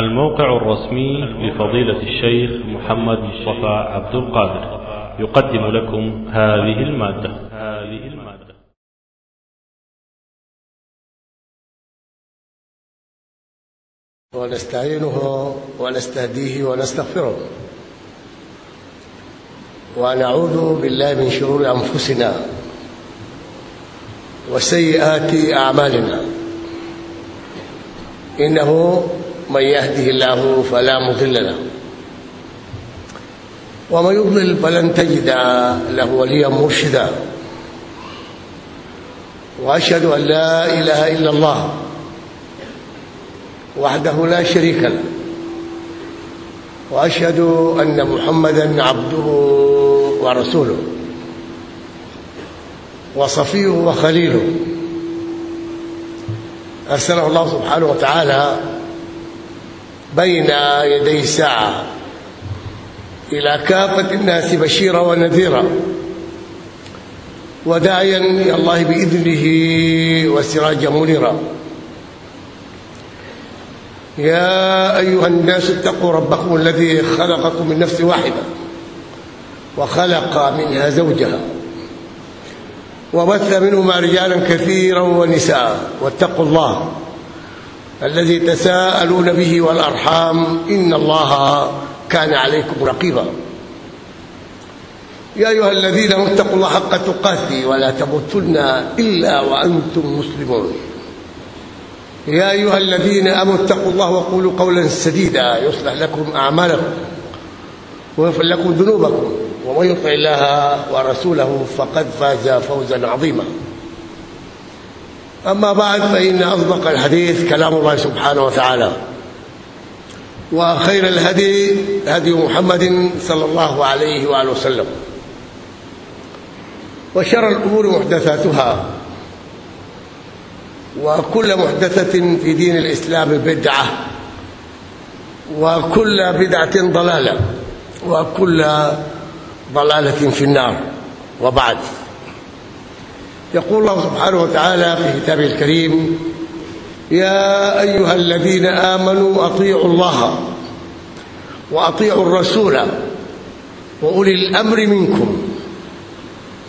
الموقع الرسمي لفضيلة الشيخ محمد مصطفى عبد القادر. يقدم لكم هذه المادة. هذه المادة ونستعينه ونستهديه ونستغفره. ونعوذ بالله من شرور أنفسنا وسيئات أعمالنا. إنه من يهده الله فلا مضل له. ومن يضلل فلن تجد له وليا مرشدا. وأشهد أن لا إله إلا الله وحده لا شريك له. وأشهد أن محمدا عبده ورسوله. وصفيه وخليله. أرسله الله سبحانه وتعالى بين يدي الساعة إلى كافة الناس بشيرا ونذيرا. وداعيا إلى الله بإذنه وسراجا منيرا. يا أيها الناس اتقوا ربكم الذي خلقكم من نفس واحدة وخلق منها زوجها وبث منهما رجالا كثيرا ونساء. واتقوا الله. الذي تساءلون به والأرحام إن الله كان عليكم رقيبا. يا أيها الذين اتقوا الله حق تقاته ولا تموتن إلا وأنتم مسلمون. يا أيها الذين آمنوا اتقوا الله وقولوا قولا سديدا يصلح لكم أعمالكم ويغفر لكم ذنوبكم ومن يطع الله ورسوله فقد فاز فوزا عظيما. أما بعد فإن أصدق الحديث كلام الله سبحانه وتعالى. وخير الهدي هدي محمد صلى الله عليه وآله وسلم. وشر الأمور محدثاتها. وكل محدثة في دين الإسلام بدعة. وكل بدعة ضلالة. وكل ضلالة في النار. وبعد. يقول الله سبحانه وتعالى في كتابه الكريم يا أيها الذين آمنوا أطيعوا الله وأطيعوا الرسول وأولي الأمر منكم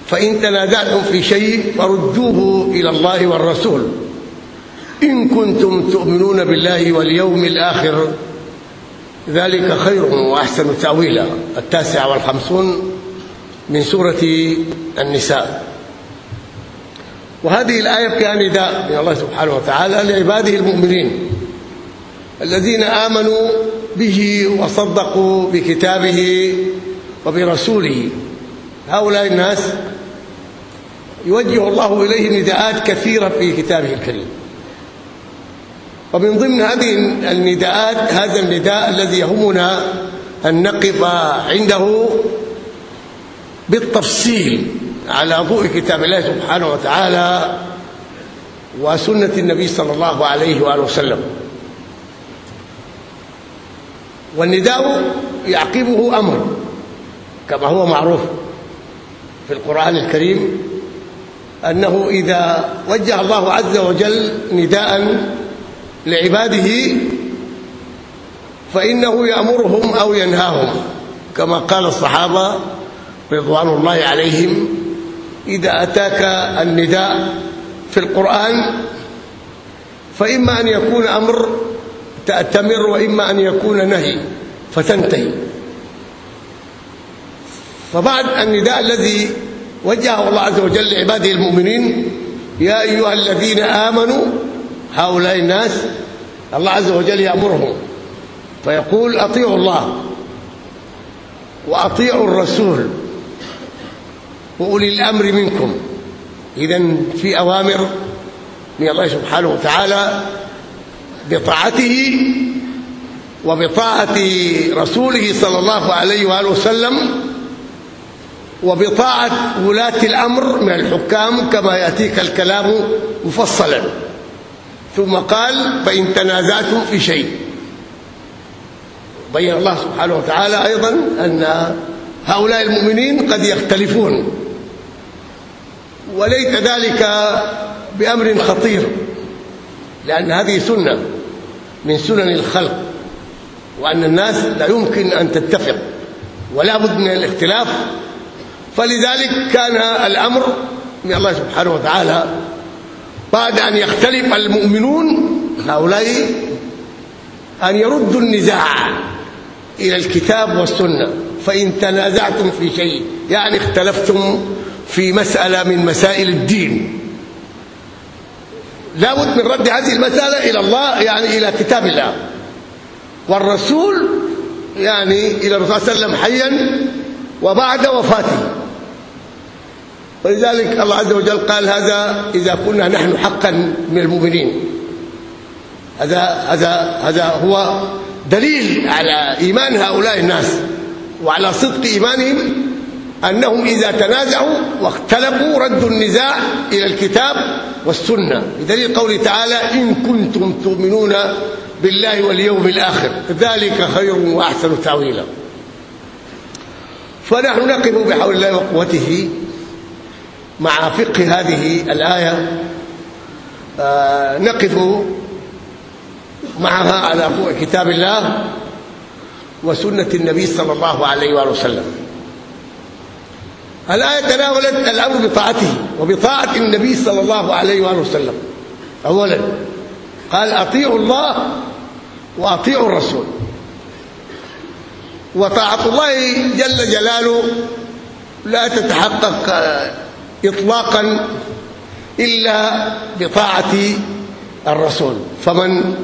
فإن تنازعتم في شيء فردوه إلى الله والرسول. إن كنتم تؤمنون بالله واليوم الآخر ذلك خير وأحسن تأويلا التاسع والخمسون من سورة النساء. وهذه الآية فيها نداء من الله سبحانه وتعالى لعباده المؤمنين الذين آمنوا به وصدقوا بكتابه وبرسوله. هؤلاء الناس يوجه الله إليهم نداءات كثيرة في كتابه الكريم. ومن ضمن هذه النداءات هذا النداء الذي يهمنا أن نقف عنده بالتفصيل. على ضوء كتاب الله سبحانه وتعالى وسنة النبي صلى الله عليه وآله وسلم. والنداء يعقبه أمر كما هو معروف في القرآن الكريم أنه إذا وجه الله عز وجل نداء لعباده فإنه يأمرهم أو ينهاهم كما قال الصحابة رضوان الله عليهم إذا أتاك النداء في القرآن فإما أن يكون أمر تأتمر وإما أن يكون نهي فتنتهي. فبعد النداء الذي وجهه الله عز وجل لعباده المؤمنين يا أيها الذين آمنوا هؤلاء الناس الله عز وجل يأمرهم فيقول أطيعوا الله وأطيعوا الرسول. وأولي الأمر منكم. اذا في أوامر من الله سبحانه وتعالى بطاعته وبطاعة رسوله صلى الله عليه وآله وسلم وبطاعة ولاة الأمر من الحكام كما يأتيك الكلام مفصلا. ثم قال فإن تنازعتم في شيء. بين الله سبحانه وتعالى أيضا أن هؤلاء المؤمنين قد يختلفون. وليس ذلك بأمر خطير لأن هذه سنة من سنن الخلق وأن الناس لا يمكن أن تتفق ولا بد من الاختلاف. فلذلك كان الأمر من الله سبحانه وتعالى بعد أن يختلف المؤمنون هؤلاء أن يردوا النزاع إلى الكتاب والسنة. فإن تنازعتم في شيء يعني اختلفتم في مسألة من مسائل الدين. لا بد من رد هذه المسألة إلى الله يعني إلى كتاب الله. والرسول يعني إلى الرسول صلى الله عليه وسلم حيا وبعد وفاته. ولذلك الله عز وجل قال هذا إذا كنا نحن حقا من المؤمنين. هذا هذا هذا هو دليل على إيمان هؤلاء الناس وعلى صدق إيمانهم. أنهم إذا تنازعوا واختلفوا ردوا النزاع إلى الكتاب والسنة. بدليل قوله تعالى إن كنتم تؤمنون بالله واليوم الآخر. ذلك خير وأحسن تأويلا. فنحن نقف بحول الله وقوته مع فقه هذه الآية. آه، نقف معها على كتاب الله وسنة النبي صلى الله عليه وآله وسلم. الآية تناولت الأمر بطاعته وبطاعة النبي صلى الله عليه وآله وسلم. أولا قال أطيعوا الله وأطيعوا الرسول. وطاعة الله جل جلاله لا تتحقق إطلاقا إلا بطاعة الرسول. فمن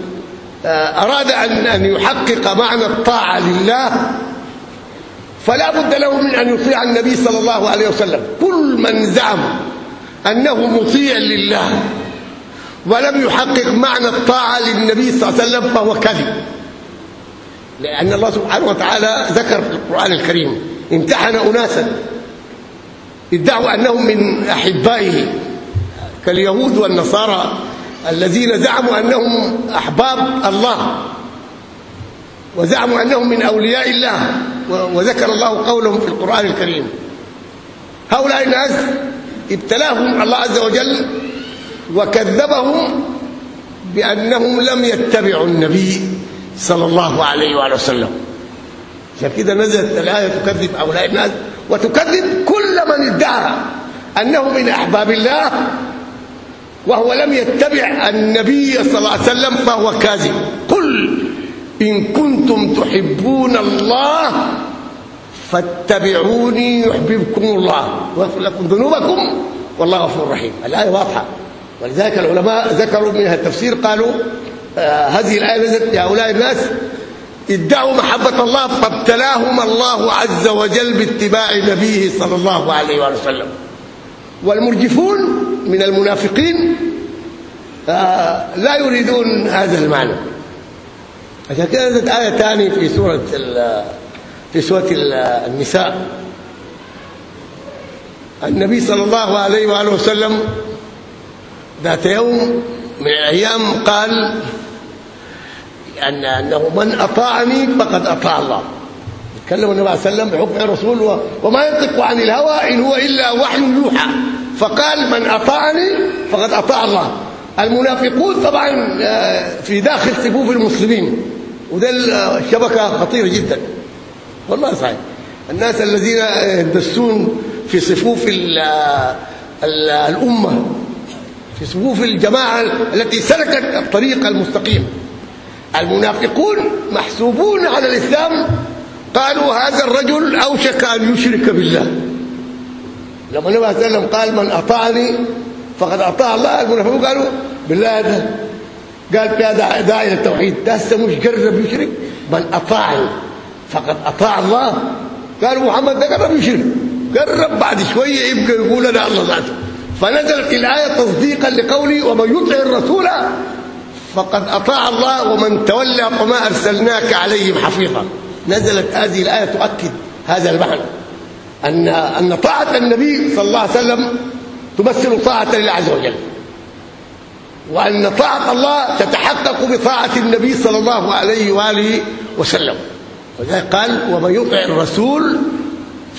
آه، أراد أن يحقق معنى الطاعة لله فلا بد له من أن يطيع النبي صلى الله عليه وسلم. كل من زعم أنه مطيع لله ولم يحقق معنى الطاعة للنبي صلى الله عليه وسلم فهو كذب لأن الله سبحانه وتعالى ذكر في القرآن الكريم امتحن أناسا. ادعوا أنهم من أحبائه كاليهود والنصارى الذين زعموا أنهم أحباب الله وزعموا أنهم من أولياء الله. وذكر الله قولهم في القرآن الكريم. هؤلاء الناس ابتلاهم الله عز وجل وكذبهم بأنهم لم يتبعوا النبي صلى الله عليه وآله وسلم. عشان كده نزلت الآية تكذب هؤلاء الناس وتكذب كل من ادعى أنه من أحباب الله وهو لم يتبع النبي صلى الله عليه وسلم فهو كاذب. قل إن كنتم تحبون الله فاتبعوني يحببكم الله. ويغفر لكم ذنوبكم. والله غفور رحيم. الآية واضحة. ولذلك العلماء ذكروا منها التفسير قالوا آه هذه الآية نزلت لهؤلاء الناس. ادعوا محبة الله فابتلاهم الله عز وجل باتباع نبيه صلى الله عليه وآله وسلم. والمرجفون من المنافقين آه لا يريدون هذا المعنى. عشان كده نزلت آية ثانية في سورة في سورة النساء. النبي صلى الله عليه وآله وسلم ذات يوم من الأيام قال أن أنه من أطاعني فقد أطاع الله. يتكلم النبي عليه وسلم بحكم الرسول وما ينطق عن الهوى إن هو إلا وحي يوحى. فقال من أطاعني فقد أطاع الله. المنافقون طبعا في داخل صفوف المسلمين. وده الشبكة خطيرة جدا. والله صحيح. الناس الذين يدسون في صفوف الأمة في صفوف الجماعة التي سلكت الطريق المستقيم. المنافقون محسوبون على الإسلام. قالوا هذا الرجل أوشك أن يشرك بالله. لما النبي صلى الله عليه وسلم قال من أطاعني فقد أطاع الله. المنافقون قالوا بالله هذا قال فيها داعي للتوحيد هسه مش قرب يشرك بل أطاعني فقد أطاع الله. قالوا محمد ده قرب يشرك. قرب بعد شوية يبقى يقول أنا الله ذاته. فنزلت الآية تصديقا لقولي ومن يطع الرسول فقد أطاع الله ومن تولى فما أرسلناك عليهم حفيظا. نزلت هذه الآية تؤكد هذا المعنى. أن أن طاعة النبي صلى الله عليه وسلم تمثل طاعة لله عز وجل. وأن طاعة الله تتحقق بطاعة النبي صلى الله عليه وآله وسلم. وذلك قال ومن يطع الرسول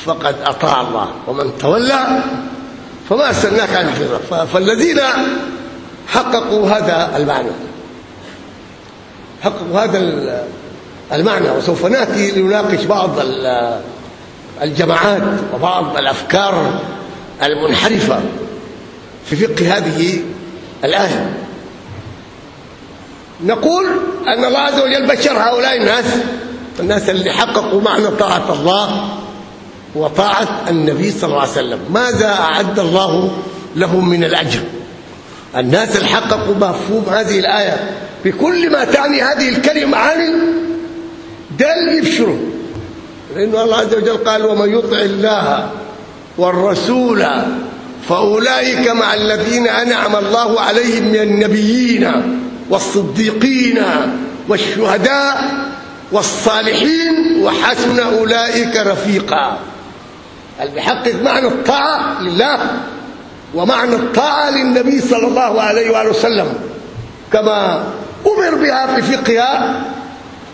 فقد أطاع الله ومن تولى فما أرسلناك عن حفظه فالذين حققوا هذا المعنى حققوا هذا المعنى وسوف نأتي لنناقش بعض الجماعات وبعض الأفكار المنحرفة في فقه هذه الايه نقول أن الله عز وجل بشر هؤلاء الناس الناس اللي حققوا معنى طاعة الله وطاعة النبي صلى الله عليه وسلم. ماذا أعد الله لهم من الأجر؟ الناس اللي حققوا مفهوم هذه الآية بكل ما تعني هذه الكلمة معاني ده اللي يبشروا. لأن الله عز وجل قال ومن يطع الله والرسول فأولئك مع الذين أنعم الله عليهم من النبيين والصديقين والشهداء والصالحين وحسن أولئك رفيقا. بيحقق معنى الطاعة لله ومعنى الطاعة للنبي صلى الله عليه وآله وسلم كما أمر بها في فقهها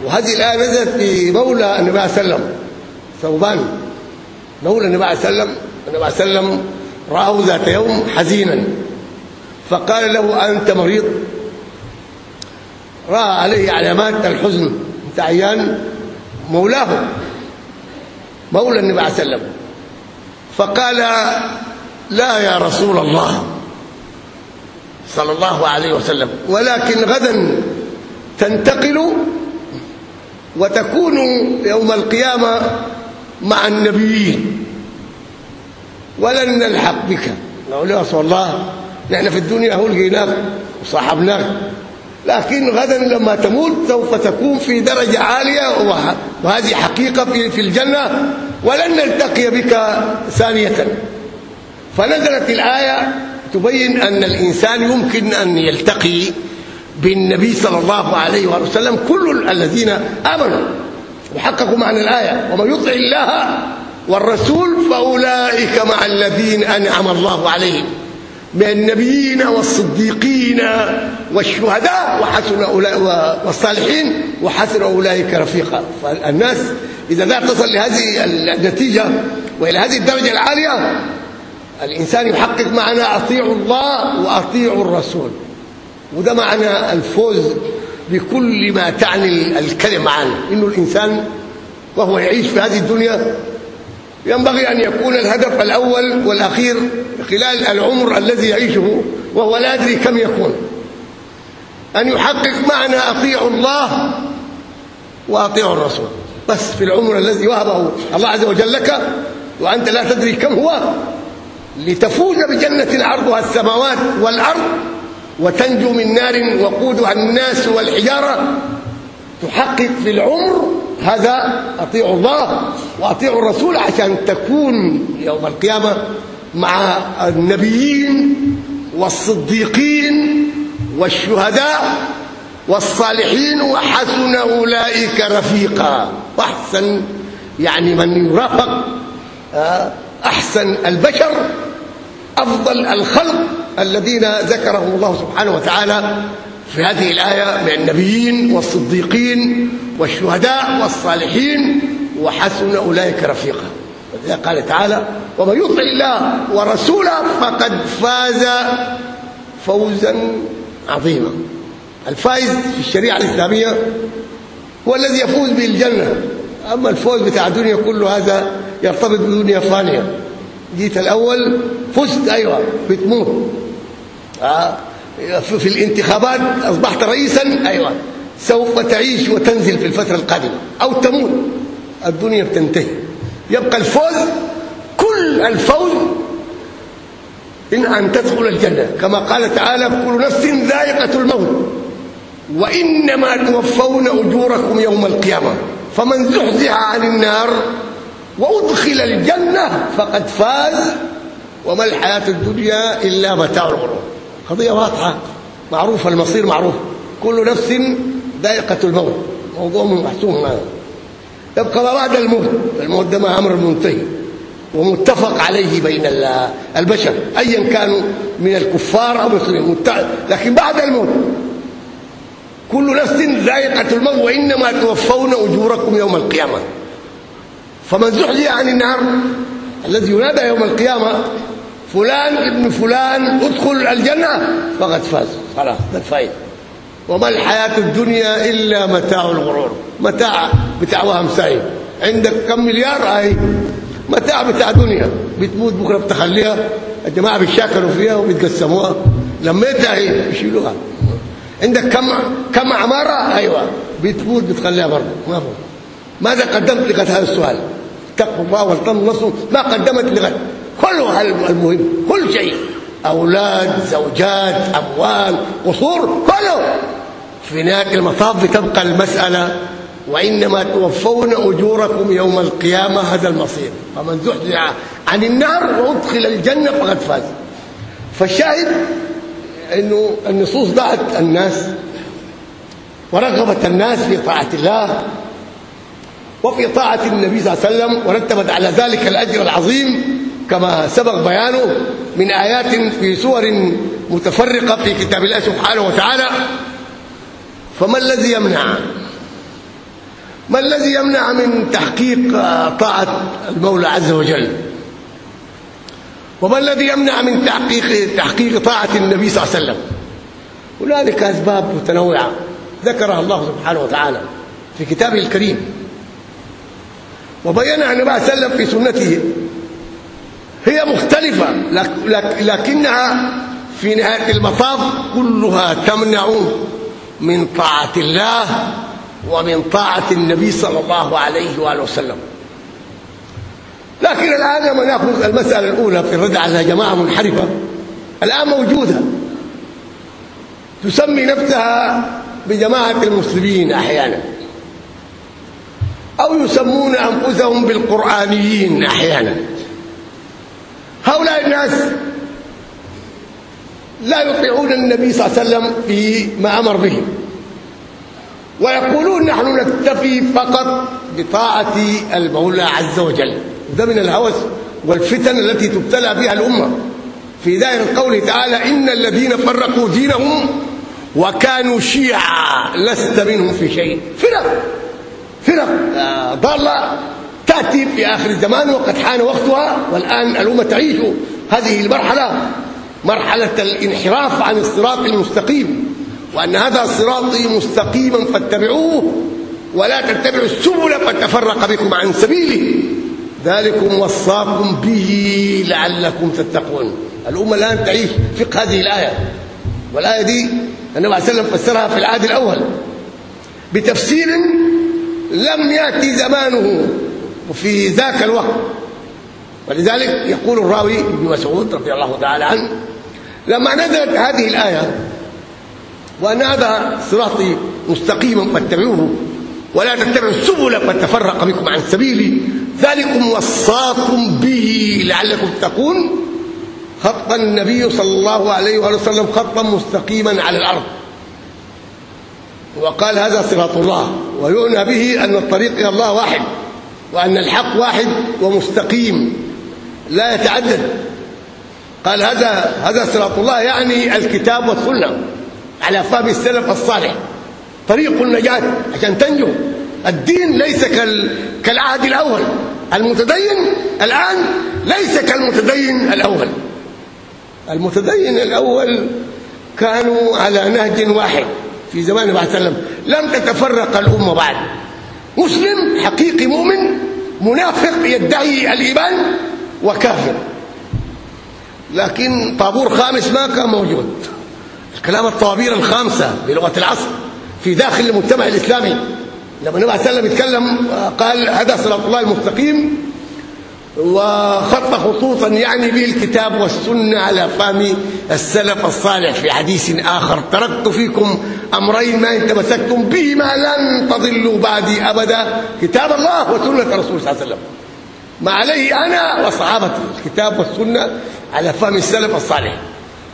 وهذه الآية نزلت في مولى النبي صلى الله عليه وسلم ثوبان. مولى النبي عليه وسلم النبي عليه وسلم رآه ذات يوم حزينا فقال له أنت مريض؟ رأى عليه علامات الحزن أنت عيان مولاه مولى النبي عليه وسلم. فقال لا يا رسول الله صلى الله عليه وسلم. ولكن غدا تنتقل وتكون يوم القيامة مع النبيين ولن نلحق بك. نقول رسول الله نحن في الدنيا هو لقيناك وصاحبناك. لكن غدا لما تموت سوف تكون في درجة عالية وهذه حقيقة في في الجنة. ولن نلتقي بك ثانية. فنزلت الآية تبين أن الإنسان يمكن أن يلتقي بالنبي صلى الله عليه وسلم كل الذين آمنوا. وحققوا معنى الآية. ومن يطع الله والرسول فأولئك مع الذين أنعم الله عليهم من النبيين والصديقين والشهداء وحسن أولئك والصالحين وحسن أولئك رفيقا. فالناس إذا لا تصل لهذه النتيجة وإلى هذه الدرجة العالية الإنسان يحقق معنى أطيعوا الله وأطيعوا الرسول. وده معنى الفوز بكل ما تعني الكلمة عنه. إنه الإنسان وهو يعيش في هذه الدنيا ينبغي أن يكون الهدف الأول والأخير خلال العمر الذي يعيشه وهو لا يدري كم يكون. أن يحقق معنى أطيعوا الله وأطيعوا الرسول. بس في العمر الذي وهبه الله عز وجل لك وأنت لا تدري كم هو لتفوز بجنة عرضها السماوات والأرض وتنجو من نار وقودها الناس والحجارة تحقق في العمر هذا أطيعوا الله وأطيعوا الرسول عشان تكون يوم القيامة مع النبيين والصديقين والشهداء والصالحين وحسن أولئك رفيقا. وأحسن يعني من يرافق أحسن البشر أفضل الخلق الذين ذكرهم الله سبحانه وتعالى في هذه الآية من النبيين والصديقين والشهداء والصالحين وحسن أولئك رفيقا. ولذلك قال تعالى ومن يطع الله ورسوله فقد فاز فوزا عظيما الفائز في الشريعة الإسلامية هو الذي يفوز بالجنه أما الفوز بتاع الدنيا كله هذا يرتبط بدنيا فانيه جيت الأول فزت أيوه بتموت. آه. في الانتخابات أصبحت رئيسا أيوه سوف تعيش وتنزل في الفترة القادمة أو تموت. الدنيا بتنتهي. يبقى الفوز كل الفوز إن أن تدخل الجنة. كما قال تعالى كل نفس ذائقة الموت. وإنما توفون أجوركم يوم القيامة. فمن زحزح عن النار وأدخل الجنة فقد فاز. وما الحياة الدنيا إلا متاع الغرور. قضية واضحه معروفه المصير معروف. كل نفس ذائقة الموت. موضوع محسوم هذا يبقى بعد الموت الموت ده ما أمر منتهي. ومتفق عليه بين البشر ايا كانوا من الكفار أو المسلمين لكن بعد الموت. كل نفس ذائقة الموت وإنما توفون أجوركم يوم القيامة. فمن زحزح عن النار الذي ينادى يوم القيامة فلان ابن فلان ادخل الجنة فقد فاز. خلاص ده الفائده وما الحياة الدنيا إلا متاع الغرور. متاع بتاع وهم سايب عندك كم مليار؟ هاي. متاع بتاع دنيا. بتموت بكرة بتخليها. الجماعة بيشاكلوا فيها وبيتقسموها. لميتها هي. يشيلوها عندك كم كم عمارة؟ أيوه. بتموت بتخليها برضه. ما فهم. ماذا قدمت لغد هذا السؤال؟ تقوى ولتنصوا ما قدمت لغد كله المهم كل شيء. أولاد زوجات أموال قصور كله. في نهاية المطاف بتبقى المسألة وإنما توفون أجوركم يوم القيامة هذا المصير. فمن زحزح عن النار وأدخل الجنة فقد فاز. فالشاهد إنه النصوص دعت الناس ورغبت الناس في طاعة الله وفي طاعة النبي صلى الله عليه وسلم ورتبت على ذلك الأجر العظيم. كما سبق بيانه من آيات في سور متفرقة في كتاب الله سبحانه وتعالى. فما الذي يمنع؟ ما الذي يمنع من تحقيق طاعة المولى عز وجل؟ وما الذي يمنع من تحقيق تحقيق طاعة النبي صلى الله عليه وسلم؟ هنالك أسباب متنوعة ذكرها الله سبحانه وتعالى في كتابه الكريم. وبينها النبي صلى الله عليه وسلم في سنته هي مختلفة لكنها في نهاية المطاف كلها تمنع من طاعة الله ومن طاعة النبي صلى الله عليه وآله وسلم. لكن الآن لما نأخذ المسألة الأولى في الرد على جماعة منحرفة الآن موجودة. تسمي نفسها بجماعة المسلمين أحيانا. أو يسمون أنفسهم بالقرآنيين أحيانا. هؤلاء الناس لا يطيعون النبي صلى الله عليه وسلم في ما أمر به. ويقولون نحن نكتفي فقط بطاعة المولى عز وجل. ده من الهوس والفتن التي تبتلى بها الأمة. في دائره قوله تعالى إن الذين فرقوا دينهم وكانوا شيعا لست منهم في شيء. فرق. فرق. آه، ضاله تأتي في آخر الزمان وقد حان وقتها والآن الأمة تعيش هذه المرحلة مرحلة الانحراف عن الصراط المستقيم. وأن هذا صراطي مستقيما فاتبعوه ولا تتبعوا السبل فتفرق بكم عن سبيله ذلكم وصاكم به لعلكم تتقون. الأمة الآن تعيش فقه هذه الآية. والآية دي النبي عليه وسلم فسرها في العهد الأول. بتفسير لم يأتي زمانه. في ذاك الوقت. ولذلك يقول الراوي ابن مسعود رضي الله تعالى عنه لما نزلت هذه الآية وأن هذا صراطي مستقيما فاتبعوه ولا تتبعوا السبل فتفرق بكم عن سبيلي ذلكم وصاكم به لعلكم تتقون. خط النبي صلى الله عليه وآله وسلم خطا مستقيما على الأرض. وقال هذا صراط الله ويؤنى به أن الطريق إلى الله واحد. وأن الحق واحد ومستقيم لا يتعدد. قال هذا هذا صراط الله يعني الكتاب والسنة على فهم السلف الصالح. طريق النجاة عشان تنجو. الدين ليس كالعهد الأول. المتدين الآن ليس كالمتدين الأول. المتدين الأول كانوا على نهج واحد في زمان النبي صلى الله عليه وسلم لم تتفرق الأمة بعد. مسلم حقيقي مؤمن منافق يدعي الإيمان وكافر. لكن طابور خامس ما كان موجود. الكلام الطوابير الخامسة بلغة العصر في داخل المجتمع الإسلامي. لما النبي صلى الله عليه وسلم يتكلم قال هذا صراط الله المستقيم وخط خطوطا يعني به الكتاب والسنة على فهم السلف الصالح في حديث آخر تركت فيكم أمرين ما ان تمسكتم بهما لن تضلوا بعدي أبدا. كتاب الله وسنة الرسول صلى الله عليه وسلم. ما عليه أنا وصحابتي الكتاب والسنة على فهم السلف الصالح.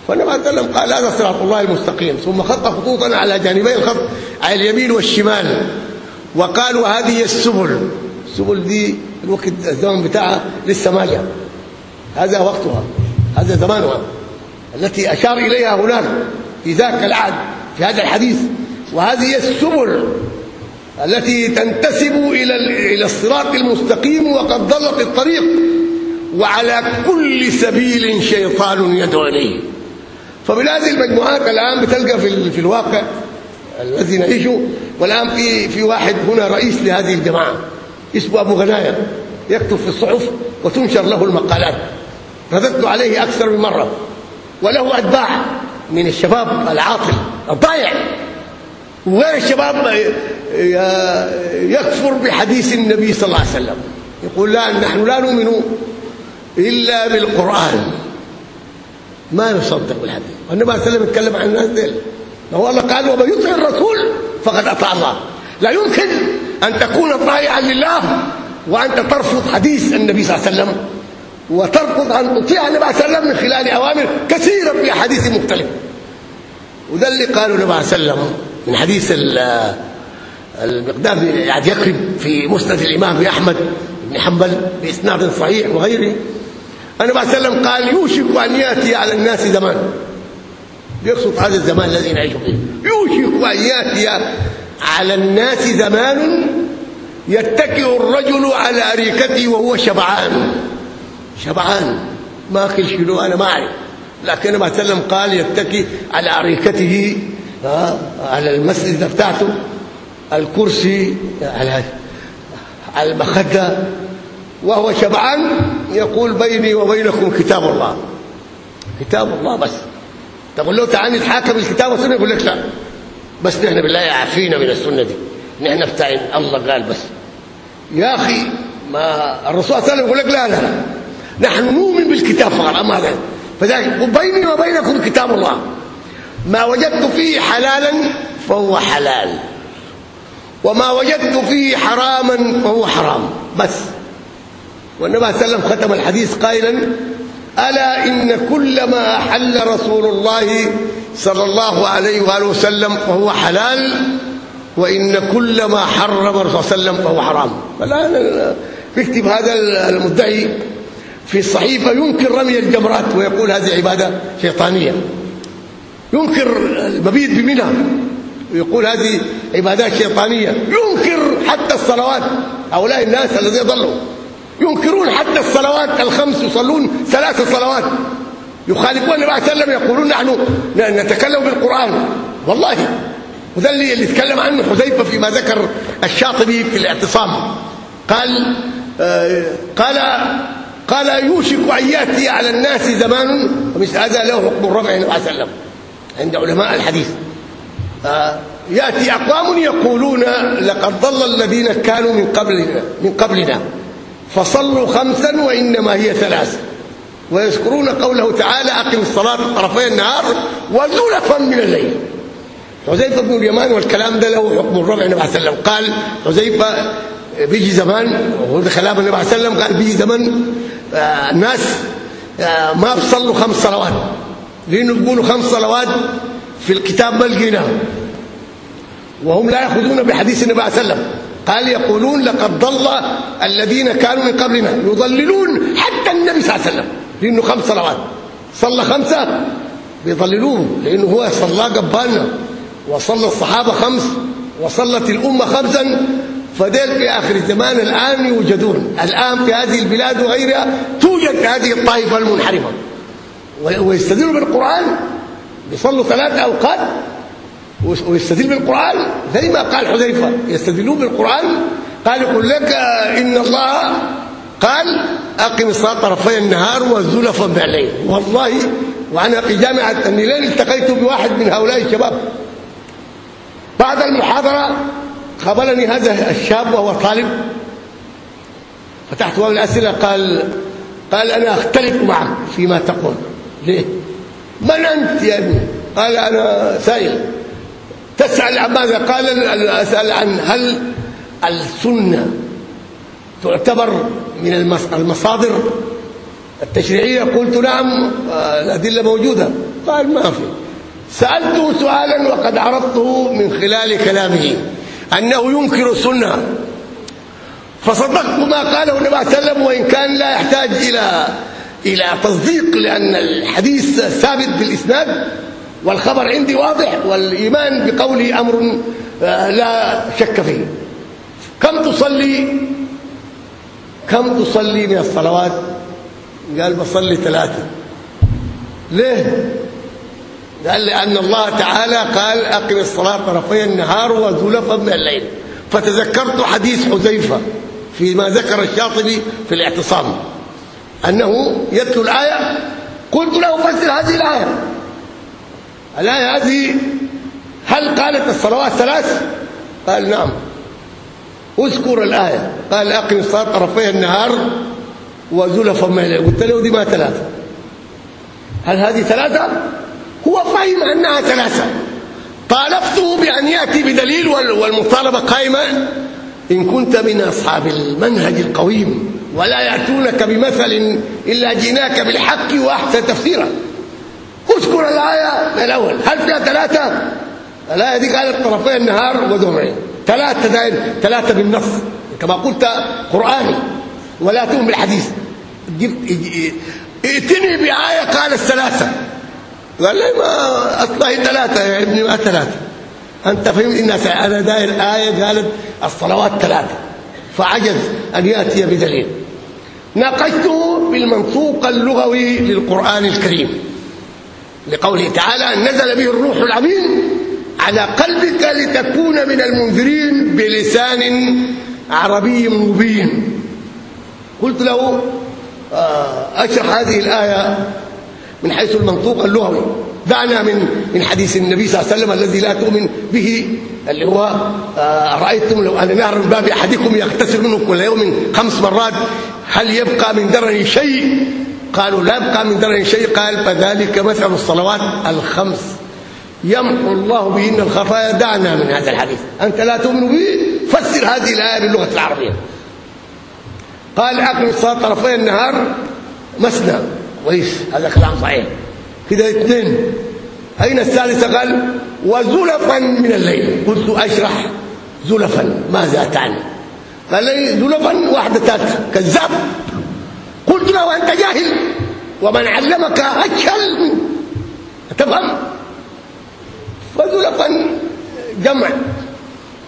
فالنبي عليه وسلم قال هذا صراط الله المستقيم. ثم خط خطوطا على جانبي الخط على اليمين والشمال. وقالوا هذه السبل. السبل دي الوقت الزمن بتاعها لسه ما جاء. هذا وقتها هذا زمانها. التي أشار إليها هناك في ذاك العهد في هذا الحديث وهذه السبل التي تنتسب إلى إلى الصراط المستقيم وقد ضلت الطريق وعلى كل سبيل شيطان يدعو إليه. فمن هذه المجموعات الآن بتلقى في في الواقع الذين يجوا والآن في في واحد هنا رئيس لهذه الجماعة اسمه أبو غنايم يكتب في الصحف وتنشر له المقالات. رددت عليه أكثر من مرة. وله أتباع من الشباب العاطل الضايع. وغير الشباب يكفر بحديث النبي صلى الله عليه وسلم. يقول لا نحن لا نؤمن إلا بالقرآن. ما نصدق بالحديث. والنبي صلى الله عليه وسلم يتكلم عن الناس ديل. هو الله قال ومن يطع الرسول فقد أطاع الله. لا يمكن أن تكون طائعا لله وأنت ترفض حديث النبي صلى الله عليه وسلم. وترفض ان تطيع النبي عليه وسلم من خلال أوامر كثيرة في أحاديث مختلفة. وده اللي قاله النبي عليه وسلم من حديث المقدام قاعد يقرب في مسند الإمام أحمد بن حنبل بإسناد صحيح وغيره. النبي عليه وسلم قال يوشك أن يأتي على الناس زمان. يقصد هذا الزمان الذي نعيش فيه. يوشك أن يأتي على الناس زمان يتكئ الرجل على أريكته وهو شبعان. شبعان. ما اكل شنو أنا ما أعرف. لكن عليه وسلم قال يتكي على أريكته على المسجد بتاعته الكرسي على على المخدة. وهو شبعان يقول بيني وبينكم كتاب الله. كتاب الله بس. تقول له تعالى نتحاكم الكتاب والسنة يقول لك لا. بس نحن بالله عافينا من السنة دي. نحن بتاع الله قال بس. يا أخي ما الرسول صلى الله عليه وسلم يقول لك لا لا. نحن نؤمن بالكتاب فقط أما فذلك وبيني وبينكم كتاب الله. ما وجدت فيه حلالا فهو حلال. وما وجدت فيه حراما فهو حرام. بس. والنبي صلى الله عليه وسلم ختم الحديث قائلا ألا إن كل ما أحل رسول الله صلى الله عليه وآله وسلم فهو حلال وإن كل ما حرم الرسول صلى الله عليه وسلم فهو حرام. فالان يكتب هذا المدعي في الصحيفة ينكر رمي الجمرات ويقول هذه عبادة شيطانية. ينكر المبيت بمنى ويقول هذه عبادات شيطانية. ينكر حتى الصلوات. هؤلاء الناس الذين ضلوا. ينكرون حتى الصلوات الخمس يصلون ثلاث صلوات. يخالفون النبي صلى الله عليه وسلم يقولون نحن نتكلم بالقرآن. والله. وده اللي اللي عنه حذيفة فيما ذكر الشاطبي في الاعتصام. قال آه قال قال يوشك أن يأتي على الناس زمان ومثل هذا له حكم الرفع النبي صلى الله عليه وسلم عند علماء الحديث. ياتي أقوام يقولون لقد ضل الذين كانوا من قبلنا من قبلنا فصلوا خمسا وإنما هي ثلاث ويذكرون قوله تعالى أقم الصلاة طرفي النهار وزلفا من الليل. حذيفة بن اليمان والكلام ده له حكم الربع النبي صلى الله عليه وسلم. قال حذيفة بيجي زمان وهو كلام النبي صلى الله عليه وسلم قال بيجي زمان الناس آه ما بيصلوا خمس صلوات. لأنه بيقولوا خمس صلوات في الكتاب ما لقيناه وهم لا يأخذون بحديث النبي صلى الله عليه وسلم. قال يقولون لقد ضل الذين كانوا من قبلنا. يضللون حتى النبي صلى الله عليه وسلم. لأنه خمس صلوات. صلى خمسة بيضللوه لأنه هو صلى قبالنا. وصلى الصحابة خمس. وصلت الأمة خمسا. فديل في آخر الزمان الآن يوجدون. الآن في هذه البلاد وغيرها توجد هذه الطائفة المنحرفة. ويستدلوا بالقرآن بيصلوا ثلاث أوقات ويستدل بالقرآن زي ما قال حذيفة. يستدلون بالقرآن قال يقول لك إن الله قال أقم الصلاة طرفي النهار وزلفا من الليل والله وأنا في جامعة النيلين التقيت بواحد من هؤلاء الشباب. بعد المحاضرة قابلني هذا الشاب وهو طالب. فتحت باب الأسئلة قال قال أنا أختلف معك فيما تقول. ليه؟ من أنت يا ابني؟ قال أنا سائل. تسأل عن ماذا؟ قال أسأل عن هل السنة تعتبر من المصادر التشريعية؟ قلت نعم الأدلة موجودة. قال ما في. سألته سؤالا وقد عرضته من خلال كلامه. أنه ينكر السنة. فصدقت ما قاله النبي صلى الله عليه وسلم وإن كان لا يحتاج إلى إلى تصديق لأن الحديث ثابت بالإسناد والخبر عندي واضح والإيمان بقوله أمر لا شك فيه. كم تصلي؟ كم تصلي من الصلوات؟ قال بصلي ثلاثة. ليه؟ قال لأن الله تعالى قال أقم الصلاة طرفي النهار وزلفا من الليل. فتذكرت حديث حذيفة فيما ذكر الشاطبي في الاعتصام. أنه يتلو الآية قلت له فسر هذه الآية. الآية هذه هل قالت الصلوات ثلاث؟ قال نعم. اذكر الآية. قال أقم الصلاة طرفي النهار وزلفا من الليل. قلت له دي ما ثلاثة. هل هذه ثلاثة؟ هو فهم أنها ثلاثة. طالبته بأن يأتي بدليل والمطالبة قائمة. إن كنت من أصحاب المنهج القويم ولا يأتونك بمثل إلا جئناك بالحق وأحسن تفسيرا. اذكر الآية من الأول. هل فيها ثلاثة؟ الآية دي قالت طرفي النهار ودمعين ثلاثة دائم ثلاثة بالنص. كما قلت قرآني. ولا تؤمن بالحديث. ائتني بآية قالت ثلاثة. قال لي ما اصلها ثلاثة يا ابني ما ثلاثة. أنت فهمت إن أنا داير آية قالت الصلوات ثلاثة. فعجز أن يأتي بدليل. ناقشته بالمنطوق اللغوي للقرآن الكريم. لقوله تعالى نزل به الروح الأمين على قلبك لتكون من المنذرين بلسان عربي مبين. قلت له آه، أشرح هذه الآية من حيث المنطوق اللغوي. دعنا من من حديث النبي صلى الله عليه وسلم الذي لا تؤمن به اللي هو آه، رأيتم لو أن نهر باب أحدكم يغتسل منه كل يوم خمس مرات هل يبقى من درن شيء؟ قالوا لا يبقى من درن شيء. قال فذلك مثل الصلوات الخمس. يمحو الله بهن الخفايا. دعنا من هذا الحديث. أنت لا تؤمن به؟ فسر هذه الآية باللغة العربية. قال أقم الصلاة طرفي النهار مثنى كويس هذا كلام صحيح. كده اثنين. أين الثالثه قال؟ وزلفا من الليل. قلت أشرح. زلفا. ماذا تعني؟ قال لي زلفا ثالثة. كذاب. قلت له أنت جاهل. ومن علمك أجهل. تفهم؟ فزلفا جمع.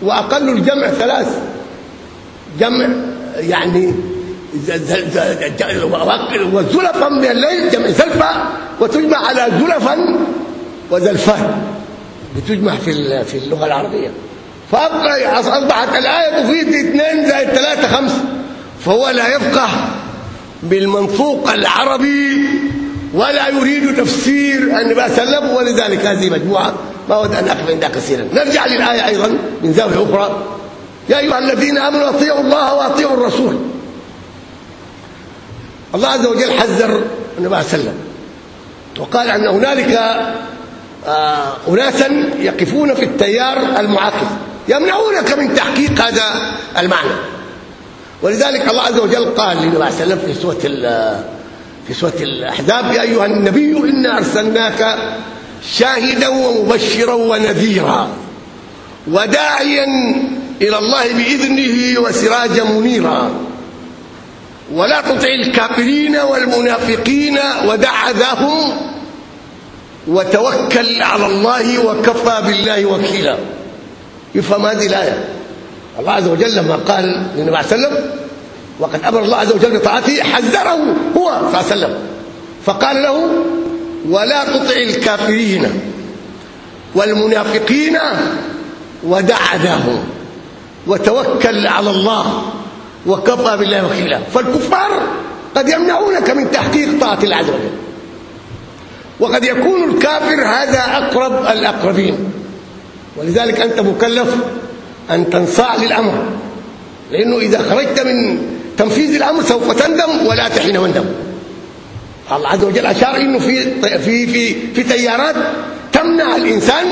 وأقل الجمع ثلاث. جمع يعني وزلفا من الليل جمع زلفة وتجمع على زلفا وزلفان بتجمع في في اللغة العربية. فاصبحت الآية تفيد اثنين زائد ثلاثة خمسه فهو لا يفقه بالمنطوق العربي ولا يريد تفسير النبي صلى الله عليه وسلم. ولذلك هذه مجموعة ما أود أن أقف عندها كثيرا. نرجع للآية أيضا من زاوية أخرى. يا أيها الذين آمنوا أطيعوا الله وأطيعوا الرسول. الله عز وجل حذر النبي صلى الله عليه وسلم. وقال أن هنالك آه، اناسا يقفون في التيار المعاكس يمنعونك من تحقيق هذا المعنى. ولذلك الله عز وجل قال للنبي صلى الله عليه وسلم في سورة في سورة الأحزاب يا أيها النبي إنا أرسلناك شاهدا ومبشرا ونذيرا وداعيا إلى الله بإذنه وسراجا منيرا. ولا تطع الكافرين والمنافقين ودع ذاهم وتوكل على الله وكفى بالله وكيلا. يفهم هذه الآية؟ الله عز وجل لما قال للنبي عليه وسلم وقد أمر الله عز وجل بطاعته حذره هو صلى الله عليه وسلم. فقال له ولا تطع الكافرين والمنافقين ودع ذاهم وتوكل على الله وكفى بالله وكيلا. فالكفار قد يمنعونك من تحقيق طاعة الله عز وجل وقد يكون الكافر هذا أقرب الأقربين. ولذلك أنت مكلف أن تنصاع للأمر. لأنه إذا خرجت من تنفيذ الأمر سوف تندم ولا تحين وندم. الله عز وجل أشار إنه في في في في تيارات تمنع الإنسان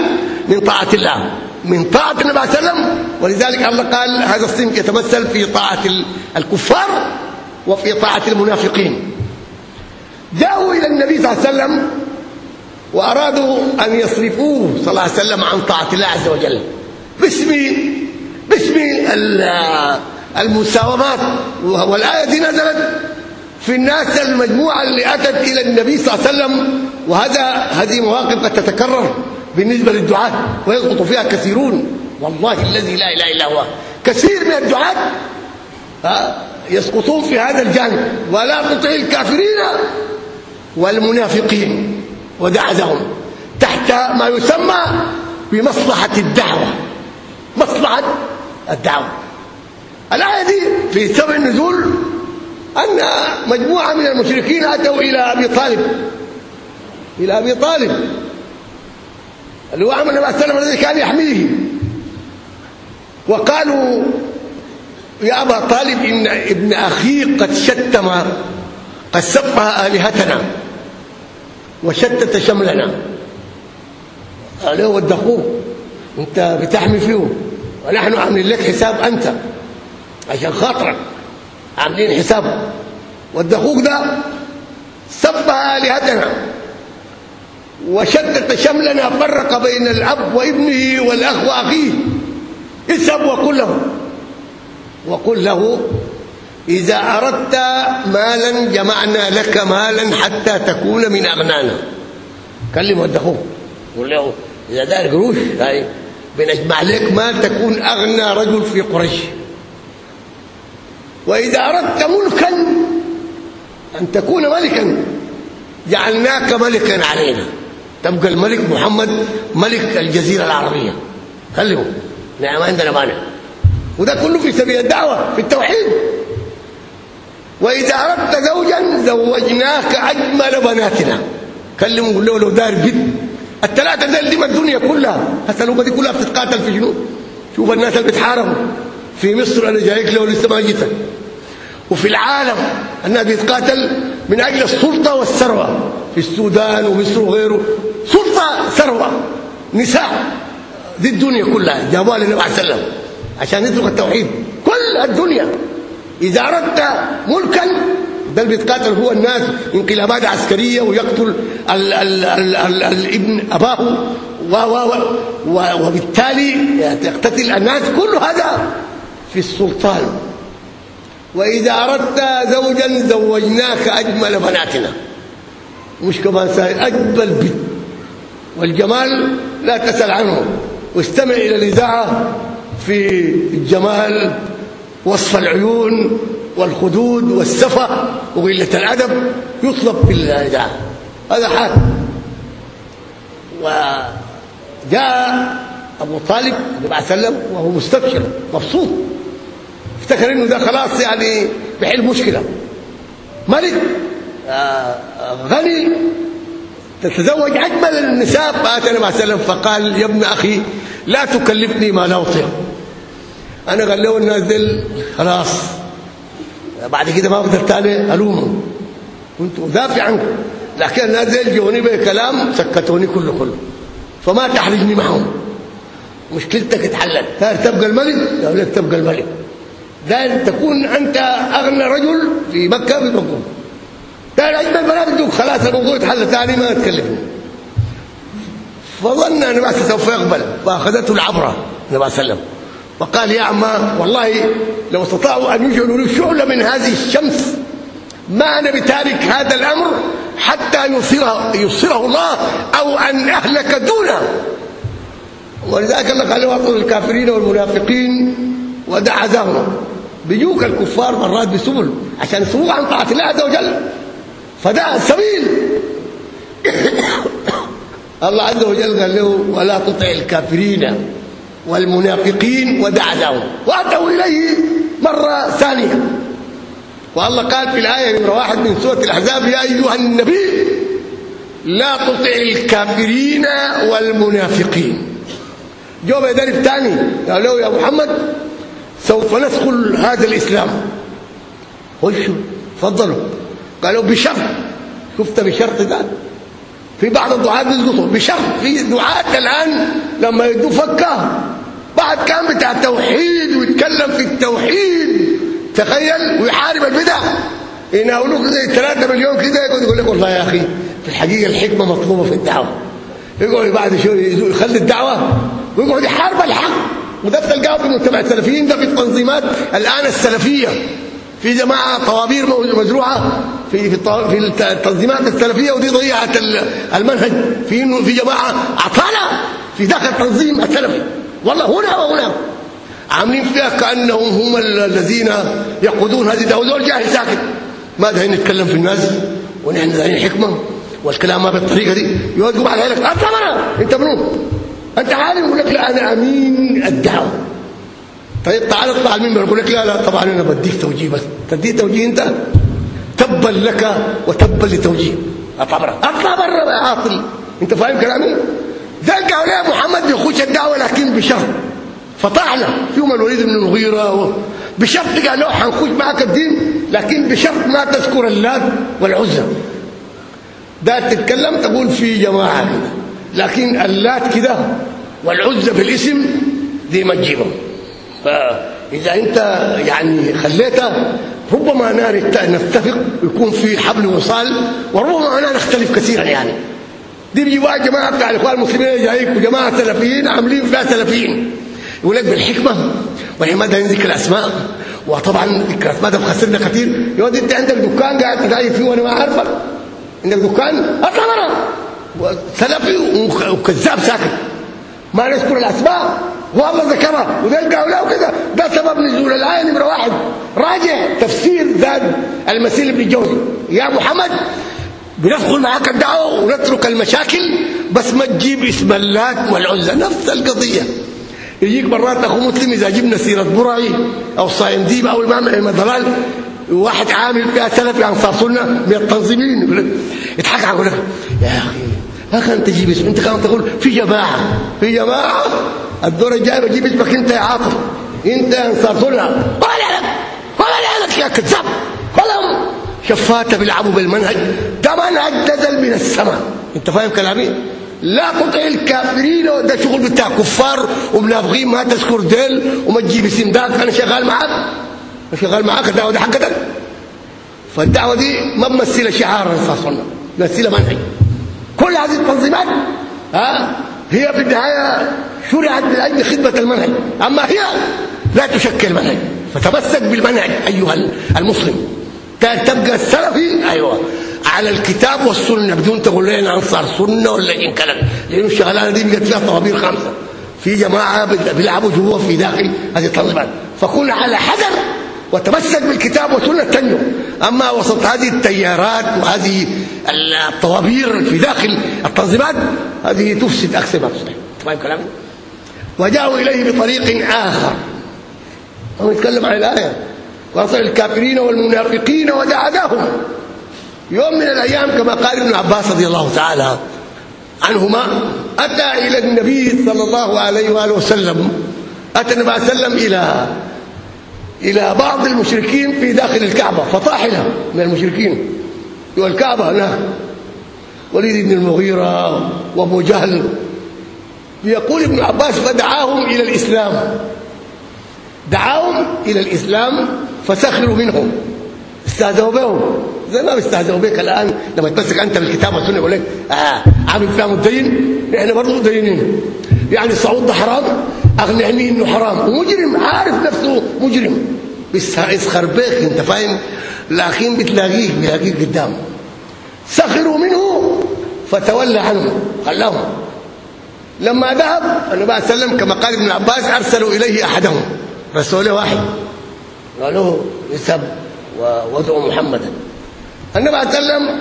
من طاعة الله. من طاعة النبي صلى الله عليه وسلم. ولذلك الله قال هذا الصنف يتمثل في طاعة الكفار وفي طاعة المنافقين. جاءوا إلى النبي صلى الله عليه وسلم وأرادوا أن يصرفوه صلى الله عليه وسلم عن طاعة الله عز وجل. باسم باسم المساومات. والآية دي نزلت في الناس المجموعة اللي أتت إلى النبي صلى الله عليه وسلم. وهذا هذه مواقف قد تتكرر. بالنسبة للدعاة ويسقط فيها كثيرون. والله الذي لا إله إلا هو. كثير من الدعاة يسقطون في هذا الجانب. ولا تطع الكافرين والمنافقين. ودعهم تحت ما يسمى بمصلحة الدعوة. مصلحة الدعوة. الآية دي في سبع النزول أن مجموعة من المشركين أتوا إلى أبي طالب. إلى أبي طالب. اللي هو عمل النبي صلى الذي كان يحميه. وقالوا يا أبا طالب إن ابن أخيك قد شتم قد سبها آلهتنا وشتت شملنا. قالوا ودخوه أنت بتحمي فيه ونحن عاملين لك حساب أنت. عشان خاطرك. عاملين حساب. ودخوك ده سب آلهتنا. وشتت شملنا فرق بين الأب وابنه والأخ وأخيه. اسب وقل له. وقل له إذا أردت مالا جمعنا لك مالا حتى تكون من أغنانا. كلم ودخوه قول له إذا دار قروش هاي بنجمع لك مال تكون أغنى رجل في قريش. وإذا أردت ملكا أن تكون ملكا جعلناك ملكا علينا. تبقى الملك محمد ملك الجزيرة العربية. خليه نعم عندنا مانع. وده كله في سبيل الدعوة في التوحيد. وإذا أردت زوجا زوجناك أجمل بناتنا. كلمه قول له لو دار جد. الثلاثة دول دي الدنيا كلها. هسه دي كلها بتتقاتل في شنو؟ شوف الناس اللي بتحاربوا في مصر أنا جايك له لسه ما جيتك وفي العالم الناس بيتقاتل من أجل السلطة والثروة. في السودان ومصر وغيره. سلطه ثروة نساء دي الدنيا كلها جابوها للنبي عليه السلام عشان يترك التوحيد. كل الدنيا. إذا أردت ملكا ده اللي بيتقاتل هو الناس انقلابات عسكرية ويقتل ال ال ال ال الابن أباه و و و وبالتالي يقتتل الناس. كل هذا في السلطان. وإذا أردت زوجا زوجناك أجمل بناتنا. مش كمان سهل أجمل بنت. والجمال لا تسأل عنه. واستمع إلى الإذاعة في الجمال وصف العيون والخدود والسفة وقله الأدب يطلب في الإذاعة. هذا حال. وجاء أبو طالب النبي عليه وسلم وهو مستبشر مبسوط. افتكر إنه ده خلاص يعني بحل مشكلة. ملك غني. تتزوج أجمل النساء فأتى النبي عليه وسلم فقال يا ابن أخي لا تكلفني ما لا أطيق. أنا قال له الناس دل خلاص. بعد كده ما أقدر تاني الومهم كنت أدافع عنكم لكن الناس دل جوني بكلام سكتوني كله كله. فما تحرجني معهم. مشكلتك اتحلت. دار تبقى الملك؟ لك تبقى الملك. دار تكون أنت أغنى رجل في مكة دار اجمل بنات دوك خلاص الموضوع اتحل ثاني ما تكلفني فظن ان بعد سوف يقبل فأخذته العبرة النبي صلى الله عليه وسلم وقال يا عما والله لو استطاعوا أن يجعلوا لي شعله من هذه الشمس ما أنا بتارك هذا الأمر حتى يصيره يصيره الله أو أن أهلك دونه. ولذلك الله قال واطل الكافرين والمنافقين ودع عذابهم بيجوك الكفار مرات بسبل عشان يصرفوا عن طاعة الله عز وجل. فده السبيل. الله عز وجل قال له ولا تطع الكافرين والمنافقين ودع عذابهم وأتوا إليه مرة ثانية. والله قال في الآية نمره واحد من سورة الأحزاب يا أيها النبي لا تطع الكافرين والمنافقين. جو بدرب ثاني قال له يا محمد سوف ندخل هذا الإسلام. وشو؟ تفضلوا. قالوا بشرط شفت بشرط ده في بعض الدعاة بيسقطوا بشرط في دعاة الآن لما يدوا فكة بعد كان بتاع التوحيد ويتكلم في التوحيد. تخيل ويحارب البدع. يناولوك زي 3 مليون كده يقول لك والله يا أخي في الحقيقة الحكمة مطلوبة في الدعوة. يقعد بعد شوية يخلي الدعوة. ويقعد يحارب الحق. وده تلقاه في المجتمع السلفيين ده في التنظيمات الآن السلفية. في جماعة طوابير مزروعة. في في في التنظيمات السلفية ودي ضيعت المنهج. في في جماعة عطاله في داخل التنظيم السلفي. والله هنا وهنا. عاملين فيها كأنهم هم الذين يقودون هذه الدولة دول جاهل ساكت. ما ده نتكلم في الناس ونحن دارين حكمة. والكلام ما بالطريقة دي. يقعد يقوم على لك اطلع أنت منو؟ أنت عالم؟ يقول لك لا أنا أمين الدعوة. طيب تعال اطلع المنبر. يقول لك لا لا طبعا أنا بديك توجيه بس. تديك توجيه أنت؟ تبا لك وتبا لتوجيه. اطلع برا اطلع برا يا عاطل أنت فاهم كلامي؟ ذلك هؤلاء محمد يخش الدعوة لكن بشرط. فطعنا. فيهم الوليد بن المغيره بشرط قال له حنخش معك الدين لكن بشرط ما تذكر اللات والعزى ده تتكلم تقول في جماعة كده. لكن اللات كده والعزى بالاسم دي ما تجيبهم فاذا أنت يعني خليتها ربما نتفق ويكون في حبل وصال وربما أنا نختلف كثيرا يعني. دي بيجوا جماعة بتاع الإخوان المسلمين جايك وجماعه سلفيين عاملين فيها سلفيين. يقول لك بالحكمة ما ده ذكر اسماء وطبعا ذكر أسماء ده بخسرنا كثير. يقول أنت عندك دكان قاعد تدعي فيه وأنا ما عارفك عندك دكان؟ أطلع برا. سلفي وكذاب ساكت. ما نذكر الأسماء. والله ذكرها. وذلك هؤلاء وكذا. ده سبب نزول الآية نمرة واحد. راجع تفسير ذات المسيح بن الجوزي يا محمد بندخل معاك الدعوة ونترك المشاكل بس ما تجيب اسم اللات والعزى. نفس القضية. يجيك مرات أخو مسلم إذا جبنا سيرة برعي أو صايم ديب أو الإمام ضلال واحد عامل فيها سلفي انصار سنة من التنظيمين. على لك يا أخي ما كان تجيب اسم. أنت كان تقول في جماعة. في جماعة؟ الدور الجاي بجيب اسمك انت يا عاطف. انت انصار سنه ولا لك ولا لك يا كذاب. كلام شفاته بيلعبوا بالمنهج. ده منهج نزل من السماء. انت فاهم كلامي؟ لا تطع الكافرين ده شغل بتاع كفار ومنافقين ما تذكر ديل وما تجيب اسم ذاك أنا شغال معاك. شغال معاك. الدعوة دي حقتك. فالدعوة دي ما ممثله شعار الرسول ممثله منهج. كل هذه التنظيمات ها؟ هي في النهاية شرعت من أجل خدمة المنهج. أما هي لا تشكل منهج فتمسك بالمنهج أيها المسلم. تبقى السلفي أيوه. على الكتاب والسنة. بدون تقول لنا أنصار سنة ولا إن كلام لأنه الشغلانة دي بقت فيها طوابير خمسة. في جماعة بيلعبوا جوا في داخل هذه التنظيمات فكن على حذر وتمسك بالكتاب والسنة. تنجو أما وسط هذه التيارات وهذه الطوابير في داخل التنظيمات هذه تفسد أكثر ما تصلح فاهم كلامي وجاءوا إليه بطريق آخر. هو يتكلم عن الآية. وصل الكافرين والمنافقين ودعدهم يوم من الأيام كما قال ابن عباس رضي الله تعالى عنهما أتى إلى النبي صلى الله عليه وآله وسلم أتى النبي صلى الله عليه وسلم إلى إلى بعض المشركين في داخل الكعبة فطاحله من المشركين. والكعبه هنا. وليد بن المغيرة وأبو جهل. يقول ابن عباس فدعاهم إلى الإسلام. دعاهم إلى الإسلام فسخروا منهم. استهزئوا بهم. زي ما بيستهزئوا بك الآن لما تمسك أنت بالكتاب والسنة يقول لك آه عامل فيها متدين؟ إحنا برضه متدينين. يعني الصعود ده حرام اقنعني إنه حرام. ومجرم عارف نفسه مجرم. بيسخر بك أنت فاهم؟ لكن بتلاقيه بيلاقيه قدام. سخروا منه فتولى عنه. خلاهم لما ذهب النبي عليه وسلم كما قال ابن عباس أرسلوا إليه أحدهم رسول واحد. قالوا اذهب وادعوا محمدا. النبي عليه وسلم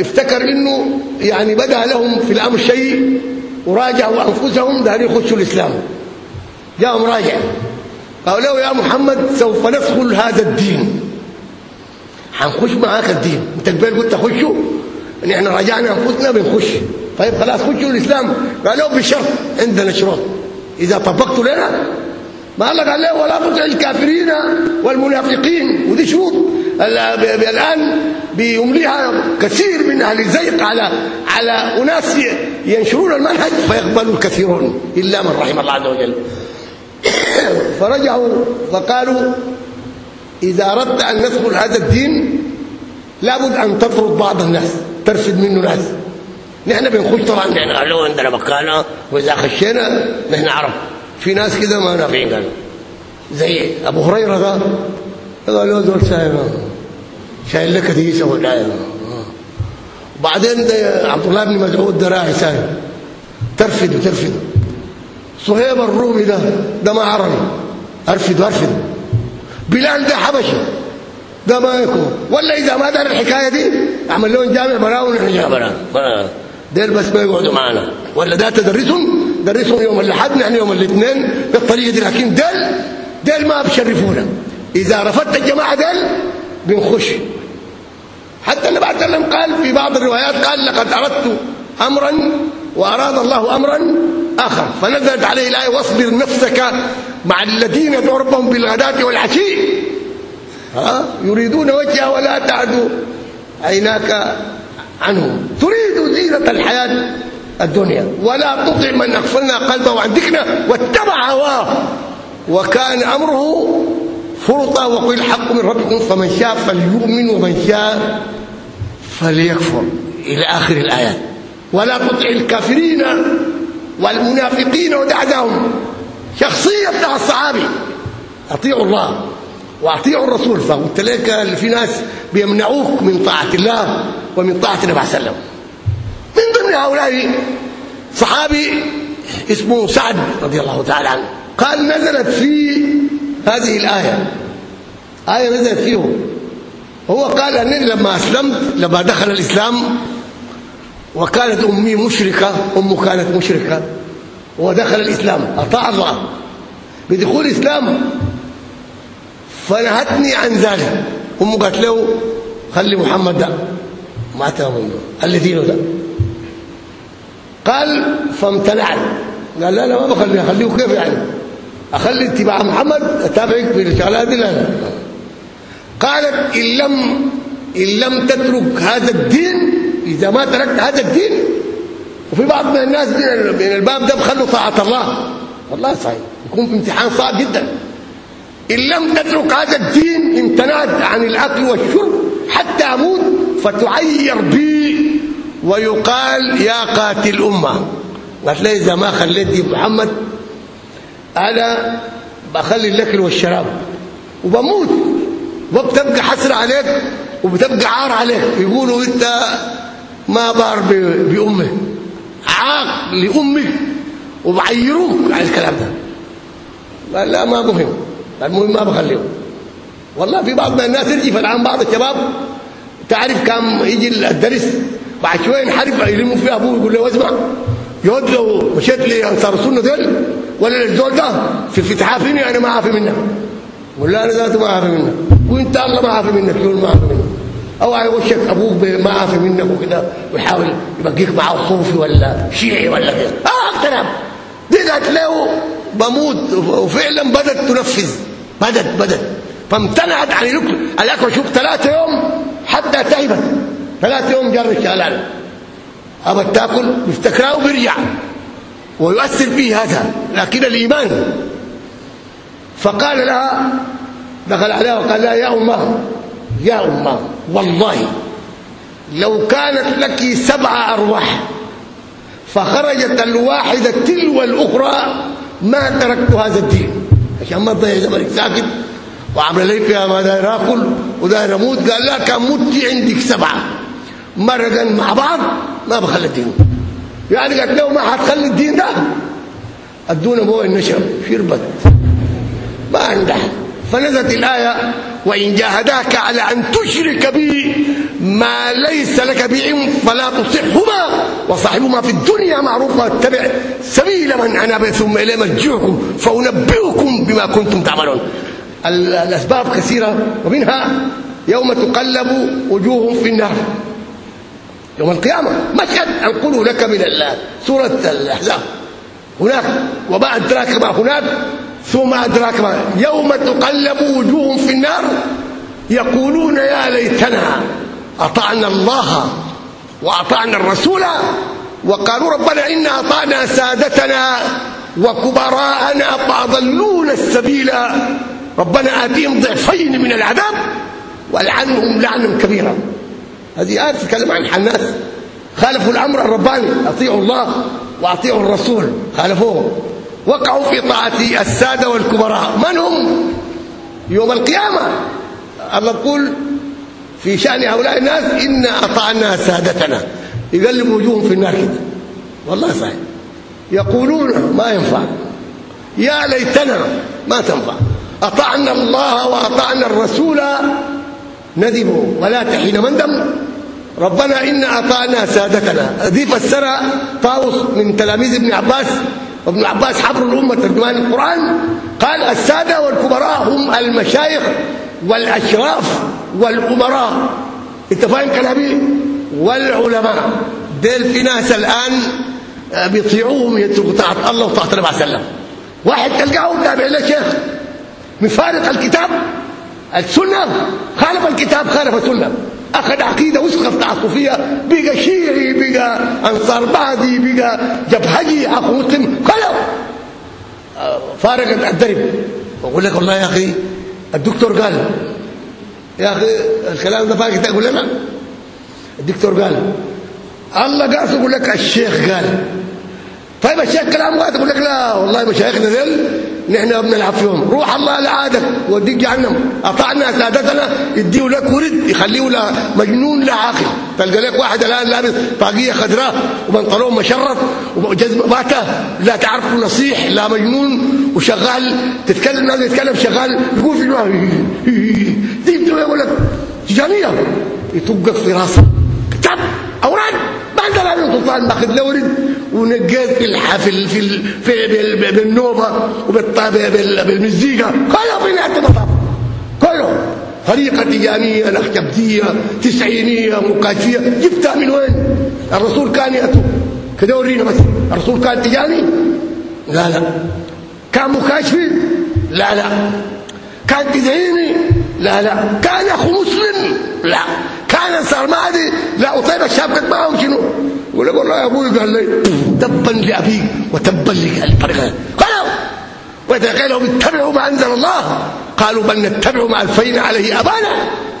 افتكر إنه يعني بدأ لهم في الأمر شيء وراجعوا أنفسهم ده يخشوا الإسلام. جاءهم راجع قالوا له يا محمد سوف ندخل هذا الدين. حنخش معاك الدين. انت قبل قلت خشوا؟ ان إحنا راجعنا أنفسنا بنخش. طيب خلاص خشوا الإسلام. قالوا بشرط عندنا شروط. إذا طبقتوا لنا ما قال لك عليه ولا تطع الكافرين والمنافقين. ودي شروط. الآن بيمليها كثير من أهل الزيق على على أناس ينشرون المنهج فيقبل الكثيرون. إلا من رحم الله عز وجل. فرجعوا فقالوا إذا أردت أن ندخل هذا الدين لابد أن تطرد بعض الناس ترفد منه ناس. نحن بنخش طبعا. نحن قالوا عندنا مكانة وإذا خشينا نحن عرب. في ناس كده ما نافعين قالوا زي أبو هريرة ده. قال له دول شايل شايل لك كيسه ولا وبعدين ده عبد الله بن مسعود ده راعي سايل ترفد وترفد صهيب الرومي ده ده ما عربي أرفد وأرفد. بلال ده حبشي ده ما يكون. ولا إذا ما دار الحكاية دي أعمل لهم جامع براهم ونحن براهم ديل بس ما يقعدوا معنا. ولا ده تدرسهم؟ درسهم يوم الأحد نحن يوم الاثنين بالطريقة دي. لكن ديل ديل ما بشرفونا. إذا رفضت الجماعة ديل بنخش. حتى النبي عليه وسلم قال في بعض الروايات قال لقد أردت امرا وأراد الله امرا آخر. فنزلت عليه الآية واصبر نفسك مع الذين ربهم بالغداة والعشي. ها؟ يريدون وجهه ولا تعد عيناك عنهم. تريد زينة الحياة الدنيا. ولا تطع من أغفلنا قلبه عن ذكرنا واتبع هواه. وكان أمره فرطا وقل الحق من ربكم فمن شاء فليؤمن ومن شاء فليكفر. إلى آخر الآيات. ولا تطع الكافرين والمنافقين ودعدهم شخصية بتاع الصحابي. أطيعوا الله وأطيعوا الرسول. فقلت لك في ناس بيمنعوك من طاعة الله ومن طاعة النبي صلى الله عليه وسلم. من ضمن هؤلاء صحابي اسمه سعد رضي الله تعالى عنه. قال نزلت في هذه الآية. آية نزلت فيه. هو قال أنني لما أسلمت لما دخل الإسلام وكانت أمي مشركة أمه كانت مشركة. ودخل الإسلام أطاع الله. بدخول الإسلام فنهتني عن ذلك. أمه قالت له خلي محمد ده ما تامن الذين ده. قال فامتنعت. قال لا لا ما بخليه اخليه كيف يعني؟ أخلي اتباع محمد أتابعك في الشغلات دي لا لا قالت إن لم إن لم تترك هذا الدين إذا ما تركت هذا الدين وفي بعض من الناس من الباب ده بخلوا طاعة الله. والله صحيح يكون في امتحان صعب جدا. إن لم تترك هذا الدين امتنعت عن الاكل والشرب حتى أموت فتعير بي ويقال يا قاتل أمة. قالت لي إذا ما خليت دي محمد أنا بخلي الاكل والشراب وبموت. وبتبقى حسرة عليك وبتبقى عار عليك. يقولوا إنت ما بار بامك عاق لامك وبعيروك على الكلام ده. قال لا ما مهم المهم ما بخليه. والله في بعض الناس يجي فالان بعض الشباب تعرف كم يجي الدرس؟ بعد شوية ينحرف يلموا في أبوه يقول له اسمع يود لو مشيت لأنصار السنة دول ولا الزول ده في افتتاح فيني؟ أنا ما عارف منك. يقول لا أنا ذاته ما عارف منك. وانت الله ما عارف منك يقول ما عارف منك. أو يوشك أبوك عارف منك وكده ويحاول يبقيك معاه صوفي ولا شيعي ولا كده آه كلام دي له بموت. وفعلا بدأت تنفذ. بدت بدت فامتنعت عن الاكل الاكل شوف ثلاثة يوم حتى تعبت ثلاثة يوم جر الشلال. ابت تأكل يفتكرها وبيرجع. ويؤثر فيه هذا لكن الإيمان. فقال لها دخل عليها وقال لها يا أمة يا امه والله لو كانت لك سبع أرواح فخرجت الواحدة تلو الأخرى ما تركت هذا الدين. عشان ما تضيع زمنك ساكت وعمل لي فيها ما داير آكل وداير أموت. قال لا كان متي عندك سبعة. مرقا مع بعض ما بخلي الدين. يعني قالت له ما حتخلي الدين ده ادونا مو النشر شربت. ما عندها. فنزلت الآية وإن جاهداك على أن تشرك بي ما ليس لك بعلم فلا تصحهما وصاحبهما في الدنيا معروفا واتبع سبيل من أناب ثم الي مرجعكم فأنبئكم بما كنتم تعملون. الأسباب كثيرة ومنها يوم تقلب وجوههم في النار. يوم القيامة مشهد انقله لك من سورة الأحزاب. هناك وما أدراك ما هناك. ثم أدراك ما يوم تقلب وجوههم في النار يقولون يا ليتنا أطعنا الله وأطعنا الرسول وقالوا ربنا إنا أطعنا سادتنا وكبراءنا فأضلونا السبيل. ربنا آتيهم ضعفين من العذاب والعنهم لعنا كبيرا. هذه آية تتكلم عن الناس خالفوا الأمر الرباني أطيعوا الله وأطيعوا الرسول. خالفوه. وقعوا في طاعة السادة والكبراء. من هم؟ يوم القيامة. الله يقول في شأن هؤلاء الناس إنا أطعنا سادتنا. يقلبوا وجوههم في النار كده. والله صحيح. يقولون ما ينفع. يا ليتنا ما تنفع. أطعنا الله وأطعنا الرسول. ندبوا ولا تحين مندم ربنا إنا أطعنا سادتنا. ذي فسر طاوس من تلاميذ ابن عباس. وابن عباس حبر الأمة ترجمان القرآن قال السادة والكبراء هم المشايخ والأشراف والأمراء. انت فاهم كلامي؟ والعلماء. ديل في ناس الآن آه، بيطيعوهم يتركوا طاعة الله وطاعة النبي عليه وسلم. واحد تلقاه تابع له شيخ مفارق الكتاب؟ السنة؟ خالف الكتاب خالف السنة. أخذ عقيدة وسخه تعاطفية بقى شيعي بقى أنصار بعدي بقى جبهجي أخو مسلم خلاص فارق الدرب. بقول لك والله يا أخي الدكتور قال يا أخي الكلام ده فارق تقول لنا الدكتور قال الله قاعد يقول لك الشيخ قال. طيب الشيخ كلام قاعد يقول لك لا والله مشايخنا ذل. نحن بنلعب فيهم روح الله لعادك وديك جهنم. أطعنا سادتنا. يديه لك ورد. يخليه لا مجنون لا عاقل. تلقى لك واحد الآن لابس طاقية خضراء وبنطلون مشرط وجزمة باته لا تعرف نصيح. لا مجنون. وشغال. تتكلم الناس يتكلم. شغال. يقول في دماغه دي يقول لك تجانيه يطقك في راسك كتاب. أوراد. عندنا سلطان ماخذ له ورد ونقيت في الحفل في في بالنوبة وبالمزيكا كله في المطاف. كله. طريقه تجانية نخجبديه تسعينية مكاشفيه جبتها من وين؟ الرسول كان ياتوا كده ورينا بس. الرسول كان تجاني؟ لا لا. كان مكاشفي؟ لا لا. كان تدعيني؟ لا لا. كان أخو مسلم؟ لا. كان سرمادي. لا وطيب الشاب قد معه شنو؟ يقول لك والله يا أبوي قال لي تبا لابيك وتبا للطريقه قالوا قالوا اتبعوا ما أنزل الله قالوا بل نتبع ما ألفينا عليه أبانا.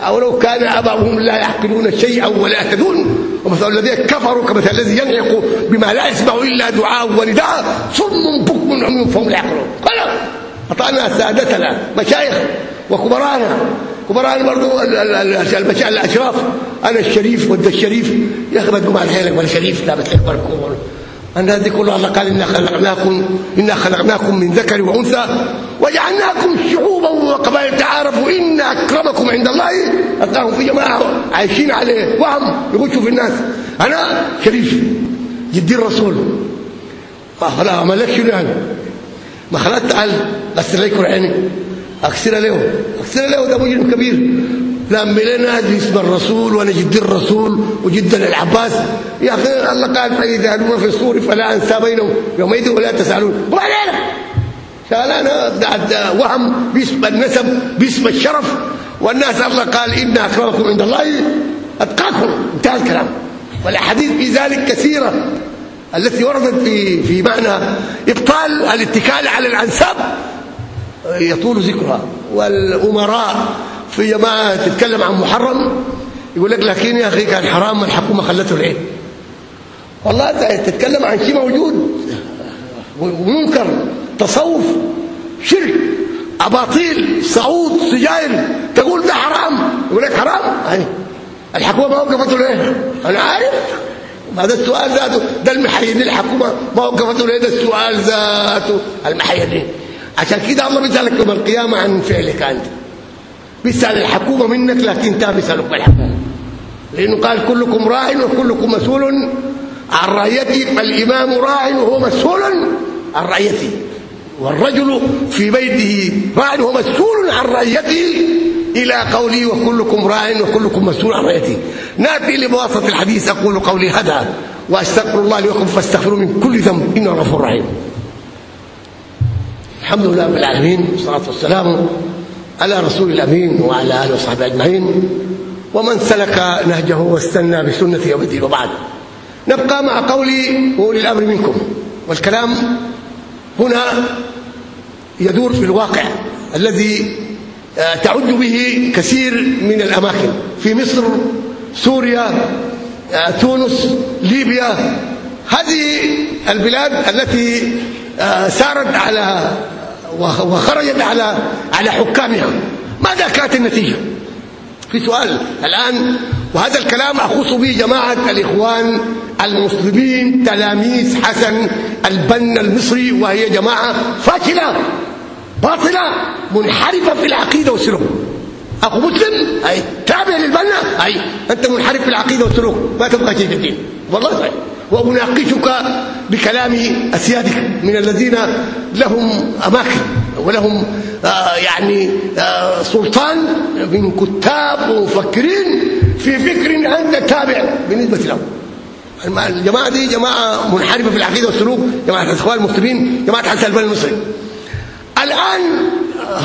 أو لو كان اباهم لا يعقلون شيئا ولا يهتدون. ومثل الذين كفروا كمثل الذي ينعق بما لا يسمع إلا دعاء ونداء صم بكم عمي فهم لا يعقلون. قالوا اطعنا سادتنا مشايخ وكبرانا. برضو المشايخ الأشراف. أنا الشريف وأنت الشريف. يا أخي بدكم على حيلك ولا شريف. لا بتحب بركم هذه كلها الله قال إنا خلقناكم إنا خلقناكم من ذكر وأنثى وجعلناكم شعوبا وقبائل. تعارفوا إن أكرمكم عند الله. اتقاكم في جماعة عايشين عليه. وهم يغشوا في الناس. أنا شريف. جدي الرسول. لا ما لك شنو يعني ما خلت تعال غسل لي عيني اكسر له اكسر له ده مجرم كبير. لما لنا اسم الرسول وأنا جد الرسول وجد العباس. يا أخي الله قال نور في الصور فلا أنسى بينهم. يومئذ ولا تسألون. وبعدين شغلانه وهم باسم النسب باسم الشرف. والناس الله قال إن أكرمكم عند الله أتقاكم. انتهى الكلام. والأحاديث في ذلك كثيرة. التي وردت في في معنى إبطال الاتكال على الأنساب. يطول ذكرها. والأمراء في جماعة تتكلم عن محرم يقول لك لكن يا أخي كان حرام الحكومة خلته ليه والله تتكلم عن شيء موجود. ومنكر تصوف شرك أباطيل صعود سجاير تقول ده حرام. يقول لك حرام؟ أي. الحكومة ما وقفته ليه أنا عارف. هذا السؤال ذاته. ده المحيدين الحكومة ما وقفته ليه ده السؤال ذاته. المحيدين عشان كده الله بيسألك يوم القيامة عن فعلك أنت. بيسأل الحكومة منك لكن انت بيسالك بالحكومة. لأنه قال كلكم راع وكلكم مسؤول عن رعيته فالإمام راع وهو مسؤول عن رعيته والرجل في بيته راع وهو مسؤول عن رعيته إلى قولي وكلكم راع وكلكم مسؤول عن رعيته ناتي لبواسطة الحديث أقول قولي هذا وأستغفر الله لي ولكم فاستغفروا من كل ذنب إنه غفور رحيم. الحمد لله رب العالمين والصلاة والسلام على رسول الأمين وعلى آله وصحبه أجمعين. ومن سلك نهجه واستنى بسنته يوم الدين وبعد. نبقى مع قولي أولي الأمر منكم. والكلام هنا يدور في الواقع الذي تعد به كثير من الأماكن. في مصر سوريا تونس ليبيا. هذه البلاد التي سارت على وخرجت على على حكامها ماذا كانت النتيجة؟ في سؤال الآن وهذا الكلام أخص به جماعة الإخوان المسلمين تلاميذ حسن البنا المصري وهي جماعة فاشله باطلة منحرفة في العقيدة والسلوك أخو مسلم؟ أي. تابع للبنا؟ أي. أنت منحرف في العقيدة والسلوك ما تبغى شيء في الدين والله صحيح. وأناقشك بكلام أسيادك من الذين لهم أماكن ولهم آه يعني آه سلطان من كتاب ومفكرين في فكر انت تابع بالنسبة لهم. الجماعة دي جماعة منحرفة في العقيدة والسلوك جماعة الإخوان المسلمين جماعة حسن البن المصري. الآن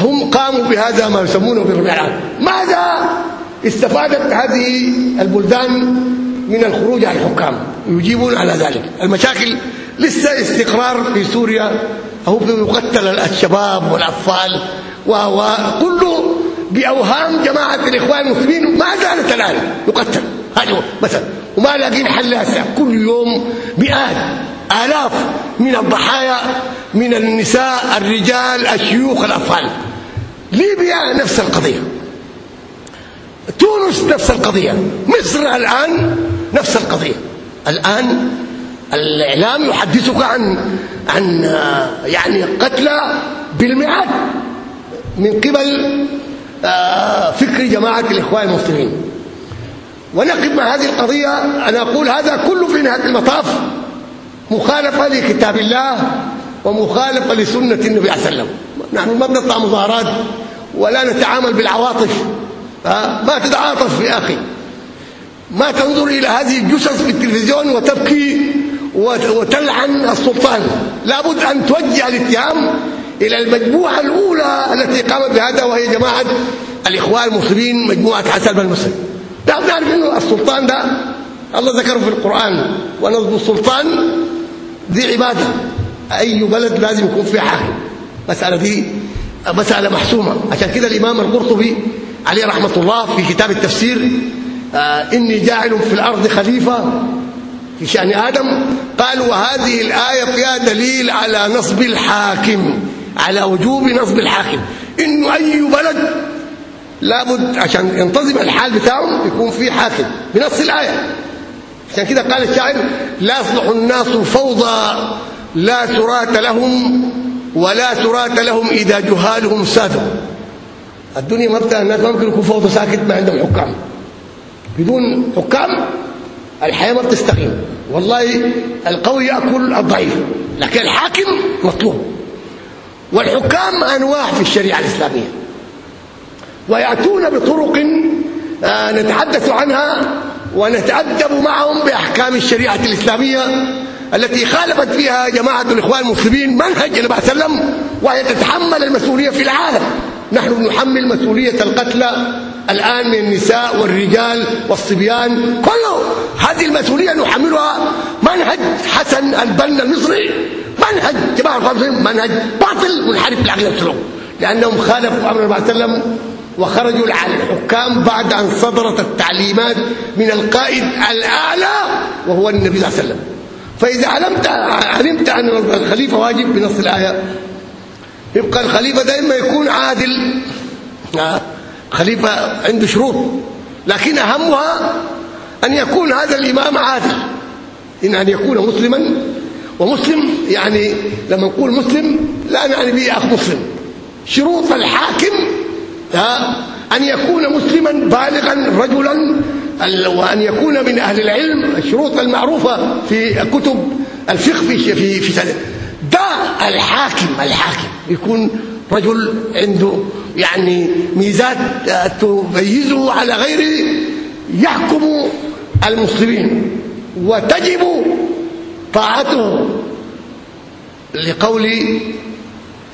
هم قاموا بهذا ما يسمونه بالربيع العربي ماذا استفادت هذه البلدان من الخروج على الحكام يجيبون على ذلك. المشاكل لسه استقرار في سوريا. هو يقتل الشباب والأطفال وكله بأوهام جماعة الإخوان المسلمين ما زالت الآن يقتل. هذا مثلا. وما لاقين حل هسه. كل يوم مئات آلاف من الضحايا من النساء الرجال الشيوخ الأطفال. ليبيا نفس القضية. تونس نفس القضية. مصر الآن نفس القضية. الآن الإعلام يحدثك عن عن يعني قتلى بالمئات من قبل آه، فكر جماعة الإخوان المسلمين. ونقف مع هذه القضية. أنا أقول هذا كله في نهاية المطاف. مخالفة لكتاب الله ومخالفة لسنة النبي صلى الله عليه وسلم. نحن ما بنطلع مظاهرات ولا نتعامل بالعواطف. ما تتعاطف يا أخي. ما تنظر إلى هذه الجثث في التلفزيون وتبكي وتلعن السلطان. لابد أن توجه الاتهام إلى المجموعة الأولى التي قامت بهذا وهي جماعة الإخوان المسلمين مجموعة حسن بن مسلم نحن نعرف إنه السلطان ده الله ذكره في القرآن ونصب السلطان دي عبادة. أي بلد لازم يكون فيها حاكم. مسألة دي مسألة محسومة. عشان كده الإمام القرطبي عليه رحمة الله في كتاب التفسير آه إني جاعل في الأرض خليفة في شأن آدم. قال وهذه الآية فيها دليل على نصب الحاكم على وجوب نصب الحاكم. إنه أي بلد لابد عشان ينتظم الحال بتاعهم يكون في حاكم بنص الآية. عشان كده قال الشاعر لا يصلح الناس فوضى لا ترات لهم ولا ترات لهم إذا جهالهم سادوا. الدنيا ما بتاع الناس ما ممكن يكون فوضى ساكت ما عندهم حكام. بدون حكام الحياة ما بتستقيم. والله القوي يأكل الضعيف لكن الحاكم مطلوب. والحكام أنواع في الشريعة الإسلامية. ويأتون بطرق آه، نتحدث عنها ونتأدب معهم بأحكام الشريعة الإسلامية التي خالفت فيها جماعة الإخوان المسلمين منهج النبي صلى الله عليه وسلم وهي تتحمل المسؤولية في العالم. نحن نحمل مسؤولية القتلى الآن من النساء والرجال والصبيان كله. هذه المسؤولية نحملها منهج حسن البنا المصري منهج جماعة منهج باطل منحرف بالعقيدة والسلوك لأنهم خالفوا أمر الله عليه وسلم وخرجوا على الحكام بعد أن صدرت التعليمات من القائد الأعلى وهو النبي صلى الله عليه وسلم. فإذا علمت علمت أن الخليفة واجب بنص الآية يبقى الخليفة دائما يكون عادل. آه، خليفة عنده شروط. لكن أهمها أن يكون هذا الإمام عادل. إن أن يكون مسلما. ومسلم يعني لما نقول مسلم لا نعني به أخ مسلم. شروط الحاكم أن يكون مسلما بالغا رجلا وأن يكون من أهل العلم. الشروط المعروفة في كتب الفقه في في في ده الحاكم الحاكم. يكون رجل عنده يعني ميزات تميزه على غيره يحكم المسلمين. وتجب طاعته لقول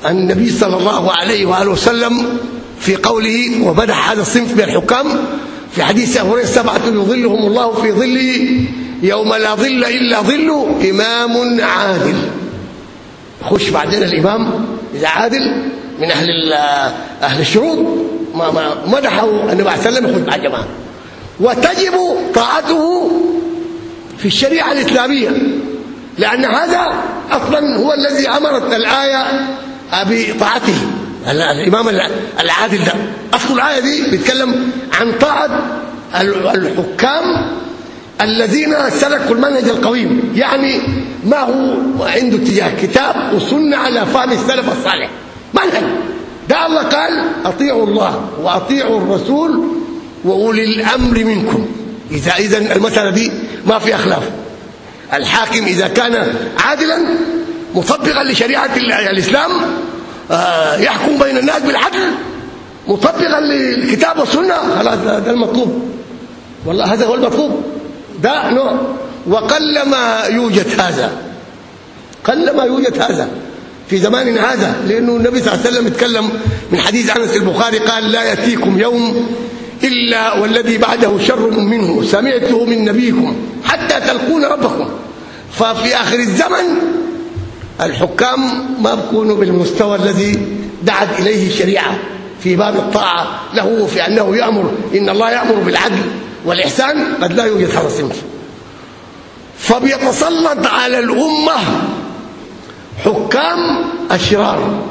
النبي صلى الله عليه وآله وسلم في قوله ومدح هذا الصنف من الحكام في حديث أبو هريرة سبعة يظلهم الله في ظله يوم لا ظل إلا ظله إمام عادل. خش بعدين الإمام إذا عادل من أهل أهل الشروط ما ما مدحه النبي عليه وسلم يخش مع الجماعه وتجب طاعته في الشريعة الإسلامية لأن هذا أصلا هو الذي امرت الآية بطاعته. الإمام العادل ده. أصل الآية دي بيتكلم عن طاعة الحكام الذين سلكوا المنهج القويم يعني ما هو عنده اتجاه كتاب وسنة على فهم السلف الصالح. منهج. ده الله قال أطيعوا الله وأطيعوا الرسول وأولي الأمر منكم. اذا إذا المسألة دي ما في أخلاف. الحاكم إذا كان عادلا مطبقا لشريعة الإسلام آه، يحكم بين الناس بالعدل مطبقا للكتاب والسنة خلاص ده المطلوب. والله هذا هو المطلوب. ده نوع وقلما يوجد هذا. قلما يوجد هذا في زمان هذا لأنه النبي صلى الله عليه وسلم اتكلم من حديث أنس البخاري قال لا يأتيكم يوم إلا والذي بعده شر منه. سمعته من نبيكم حتى تلقون ربكم. ففي آخر الزمن الحكام ما بيكونوا بالمستوى الذي دعت إليه الشريعة في باب الطاعة له في أنه يأمر إن الله يأمر بالعدل. والإحسان قد لا يوجد هذا الصنف فبيتسلط على الأمة حكام أشرار.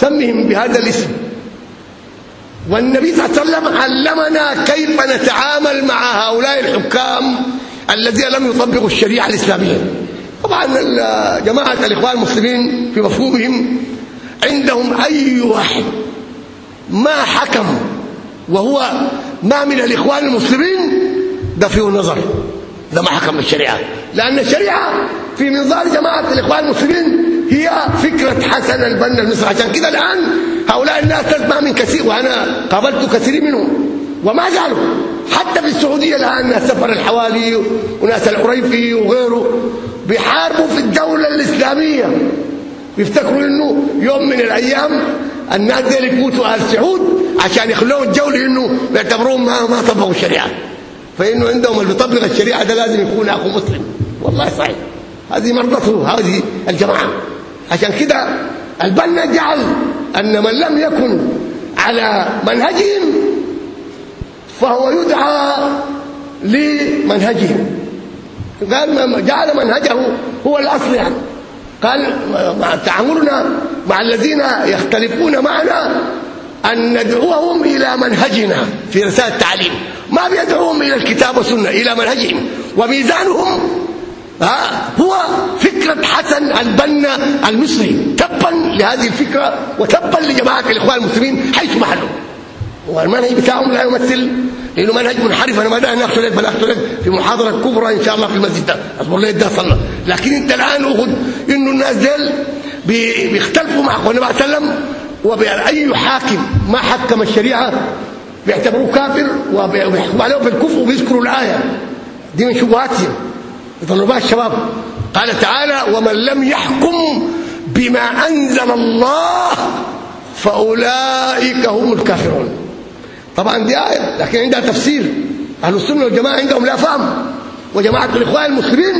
سمهم بهذا الاسم. والنبي صلى الله عليه وسلم علمنا كيف نتعامل مع هؤلاء الحكام الذين لم يطبقوا الشريعة الإسلامية. طبعا جماعة الإخوان المسلمين في مفهومهم عندهم أي واحد ما حكم وهو ما من الإخوان المسلمين ده فيه نظر. ده ما حكم الشريعة. لأن الشريعة في منظار جماعة الإخوان المسلمين هي فكرة حسن البنا المصري عشان كده الآن هؤلاء الناس تسمع من كثير وأنا قابلت كثير منهم وما زالوا. حتى في السعودية الآن ناس سفر الحوالي وناس العريفي وغيره بيحاربوا في الدولة الإسلامية. بيفتكروا إنه يوم من الأيام الناس دول يفوتوا آل سعود عشان يخلوهم الجوله انه بيعتبروهم ما ما طبقوا الشريعة. فإنه عندهم اللي بيطبق الشريعة ده لازم يكون أخو مسلم. والله صحيح. هذه مرضته هذه الجماعه عشان كده البنا جعل أن من لم يكن على منهجهم فهو يدعى لمنهجهم. قال جعل منهجه هو الأصل يعني. قال مع تعاملنا مع الذين يختلفون معنا أن ندعوهم إلى منهجنا في رسالة التعليم. ما بيدعوهم إلى الكتاب والسنة إلى منهجهم. وميزانهم هو فكرة حسن البنا المصري تبا لهذه الفكرة وتبا لجماعة الإخوان المسلمين حيث محلهم والمنهج بتاعهم لا يمثل لأنه منهج منحرف. أنا ما داعي ناخذ لك لك في محاضرة كبرى إن شاء الله في المسجد ده. أصبر لي ده صلى لكن أنت الآن أخذ إنه الناس ديل بيختلفوا مع النبي صلى الله عليه وسلم وباي حاكم ما حكم الشريعة بيعتبروه كافر وبيحكموا عليه بالكفر وبيذكروا الآية. دي من شبهاتهم. يضلوا بها الشباب. قال تعالى ومن لم يحكم بما أنزل الله فأولئك هم الكافرون. طبعا دي آية لكن عندها تفسير. أهل السنة والجماعة عندهم لا فهم. وجماعة الإخوان المسلمين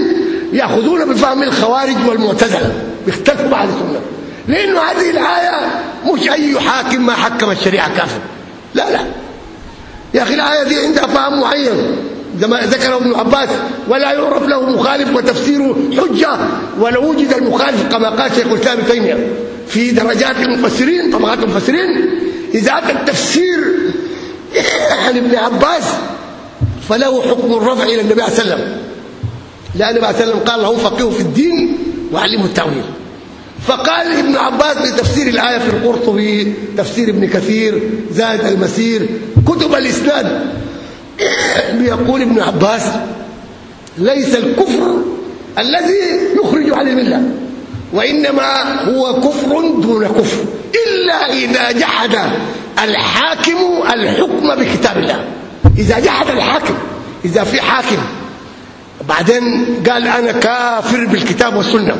يأخذون بفهم الخوارج والمعتزلة. بيختلفوا مع السنة. لأنه هذه الآية مش أي حاكم ما حكم الشريعة كافر. لا لا. يا أخي الآية دي عندها فهم معين. زي ما ذكره ابن عباس ولا يعرف له مخالف وتفسيره حجة ولو وجد المخالف كما قال شيخ الإسلام ابن تيمية. في درجات المفسرين طبقات المفسرين إذا أتى التفسير عن ابن عباس فله حكم الرفع إلى النبي صلى الله عليه وسلم. لأن النبي صلى الله عليه وسلم قال له فقهه في الدين وعلمه التأويل. فقال ابن عباس بتفسير الآية في القرطبي تفسير ابن كثير زاد المسير كتب الإسناد. بيقول ابن عباس ليس الكفر الذي يخرج عن الملة وإنما هو كفر دون كفر إلا إذا جحد الحاكم الحكم بكتاب الله. إذا جحد الحاكم إذا في حاكم. بعدين قال أنا كافر بالكتاب والسنة.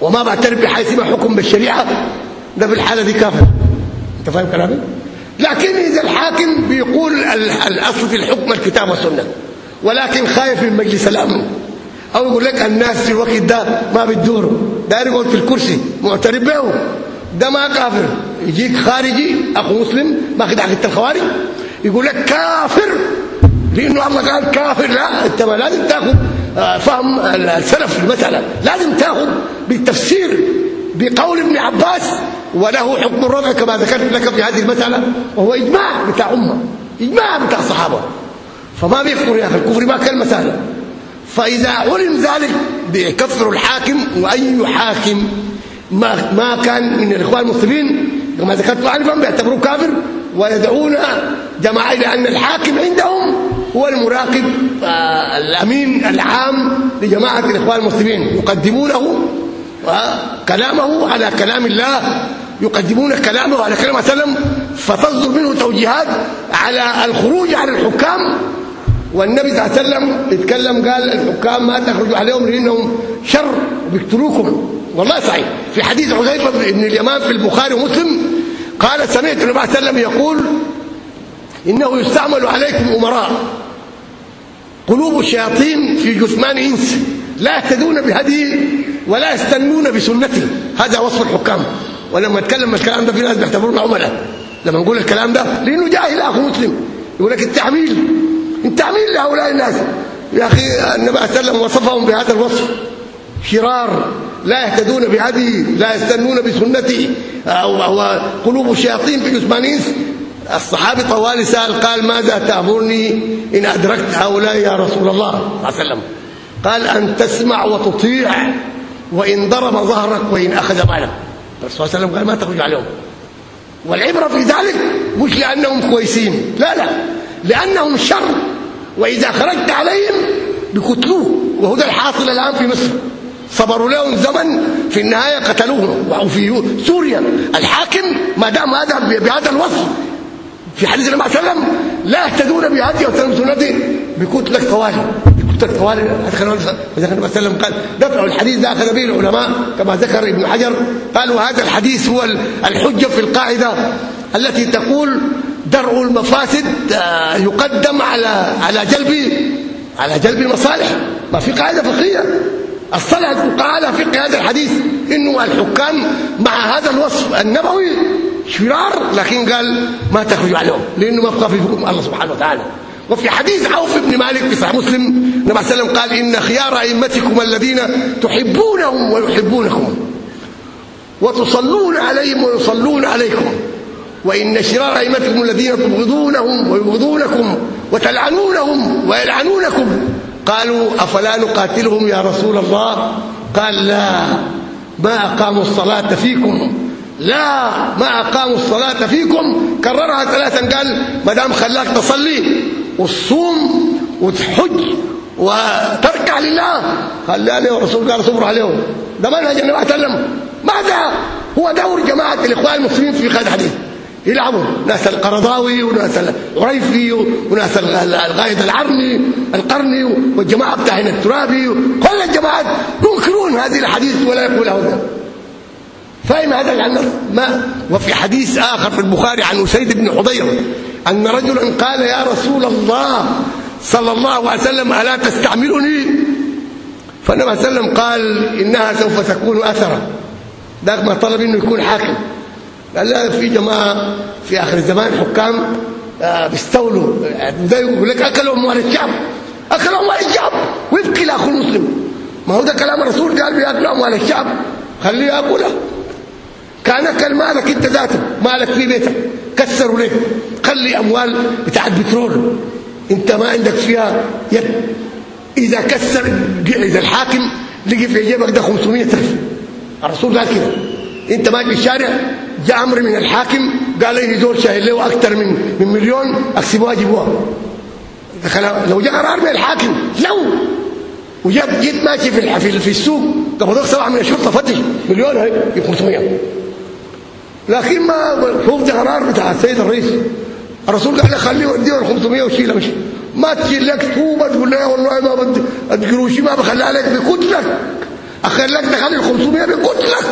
وما بعترف بحيث حكم بالشريعة. ده في الحالة دي كافر. أنت فاهم كلامي؟ لكن إذا الحاكم بيقول الأصل في الحكم الكتاب والسنة. ولكن خايف من مجلس الأمن. أو يقول لك الناس في الوقت ده ما بتدوروا داير يقعد في الكرسي. معترف به ده ما كافر. يجيك خارجي أخو مسلم ماخذ عقيدة الخوارج. يقول لك كافر. لأنه الله قال كافر. لا أنت ما لازم تأخذ. فهم السلف المساله لازم تاخذ بالتفسير بقول ابن عباس وله حكم الرفع كما ذكرت لك في هذه المسألة وهو إجماع بتاع أمة إجماع بتاع الصحابه فما بيكفر يا أخي الكفر ما كلمه سهله فإذا علم ذلك بيكفر الحاكم وأي حاكم ما ما كان من الإخوان المسلمين كما ذكرت عنهم بيعتبروه كافر ويدعون جماعة لأن الحاكم عندهم هو المراقب آه، الأمين العام لجماعة الإخوان المسلمين. يقدمونه كلامه على كلام الله. يقدمون كلامه على كلام وسلم. فتصدر منه توجيهات على الخروج على الحكام. والنبي صلى الله عليه وسلم اتكلم قال الحكام ما تخرجوا عليهم لأنهم شر وبيقتلوكم. والله صحيح. في حديث حذيفة بن اليمان في البخاري ومسلم قال سمعت النبي صلى الله عليه وسلم يقول إنه يستعمل عليكم أمراء. قلوب الشياطين في جثمان إنس لا يهتدون بهدي ولا يستنون بسنته هذا وصف الحكام. ولما اتكلم الكلام ده في ناس بيعتبرونا عملاء لما نقول الكلام ده لأنه جاهل أخو مسلم. يقول لك التعميل التعميل لهؤلاء الناس. يا أخي النبي صلى الله عليه وسلم وصفهم بهذا الوصف. شرار. لا يهتدون بهدي لا يستنون بسنتي. أو هو قلوب الشياطين في جثمانيس الصحابي طوال سال قال ماذا تأمرني إن أدركت هؤلاء يا رسول الله؟ صلى الله عليه وسلم. قال أن تسمع وتطيع وإن ضرب ظهرك وإن أخذ مالك الرسول صلى الله عليه وسلم قال ما تخرج عليهم. والعبرة في ذلك مش لأنهم كويسين لا لا. لأنهم شر وإذا خرجت عليهم بقتلوه وهو ده الحاصل الآن في مصر. صبروا لهم زمن في النهاية قتلوهم وفي سوريا الحاكم ما دام هذا بهذا الوصف في حديث النبي صلى الله عليه وسلم لا يهتدون بهدي وسلم سنته بقتلك طوالي بقتلك طوالي ذكر النبي صلى الله عليه وسلم قال دفع الحديث ده اخذ به العلماء. كما ذكر ابن حجر قالوا هذا الحديث هو الحجة في القاعدة التي تقول درء المفاسد آه، يقدم على على جلب على جلب المصالح. ما في قاعدة فقهية. الصلاة الفقهاء في هذا الحديث إنه الحكام مع هذا الوصف النبوي شرار لكن قال ما تخرج عليهم لأنه ما بقى في حكم الله سبحانه وتعالى. وفي حديث عوف بن مالك في صحيح مسلم النبي صلى الله عليه وسلم قال إن خيار أئمتكم الذين تحبونهم ويحبونكم وتصلون عليهم ويصلون عليكم وإن شرار أئمتكم الذين تبغضونهم ويبغضونكم وتلعنونهم ويلعنونكم. قالوا أفلا نقاتلهم يا رسول الله؟ قال لا ما أقاموا الصلاة فيكم. لا ما أقاموا الصلاة فيكم. كررها ثلاثا قال ما دام خلاك تصلي وتصوم وتحج وتركع لله. لا له الرسول قال صبر عليهم. ده منهج النبي وسلم. ماذا؟ هو دور جماعة الإخوان المسلمين في هذا الحديث. يلعبوا. ناس القرضاوي وناس العريفي وناس الغايد العرني القرني والجماعة بتاع هنا الترابي. كل الجماعات ينكرون هذه الحديث ولا يقولها هذا فاهم هذا النص ما؟ وفي حديث آخر في البخاري عن أسيد بن حضير أن رجلا قال يا رسول الله صلى الله عليه وسلم ألا تستعملني؟ فالنبي عليه وسلم قال إنها سوف تكون أثرا. ذاك ما طلب إنه يكون حاكم. قال لا في جماعة في آخر الزمان حكام آه، بيستولوا. ده يقول لك أكلوا أموال الشعب. أكلوا أموال الشعب. ويبكي لاخو المسلم. ما هو ده كلام الرسول قال بيأكلوا أموال الشعب. خليه ياكلها كان اكل مالك انت ذاته مالك في بيتك كسروا ليه؟ خلي أموال بتاعت بترول انت ما عندك فيها يد. إذا كسر إذا الحاكم لقي في جيبك ده 500000 الرسول قال كده. انت ماشي في الشارع جاء أمر من الحاكم قال لي دول شايل له أكثر من من مليون اكسبوها جيبوها لو جاء قرار من الحاكم لو. وجيت جيت ماشي في في السوق قبضوك سبعه من الشرطه فتش مليون هي 500 لكن ما فوق قرار بتاع السيد الرئيس. الرسول قال لي خليه يوديه ال 500 وشيلها مش. ما تشيل لك طوبه تقول له والله ما بدي القروشي ما بخليها لك بكتلك. أخليك تخلي ال 500 بكتلك.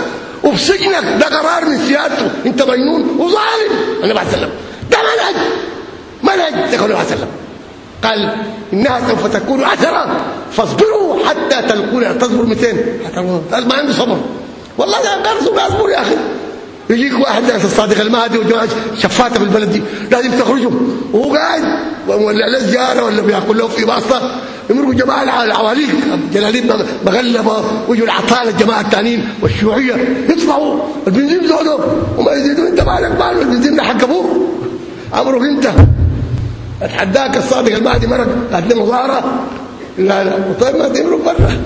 وفي سجنك ده قرار من سيادته. أنت مجنون وظالم. النبي عليه السلام ده منهج منهج تقول النبي عليه السلام قال إنها سوف تكون اثرا فاصبروا حتى تلقون تصبر 200 حتى ما عنده صبر. والله ده قال اصبر يا أخي. يجيك واحد ناس الصادق المهدي وجماعه شفاته في البلد دي. لازم تخرجوا. وهو قاعد ولا له زيارة ولا بياكل له في باسطة. يمرقوا جماعة العواليق جلالين مغلبة. ويجوا العطالة الجماعة الثانيين والشيوعية. يطلعوا البنزين زودوا. وما يزيدوا. انت مالك؟ مال البنزين ده حق أبوك. أمرك انت. اتحداك الصادق المهدي مرق. قدم مظاهرة. لا لا. طيب ما تمرق برا.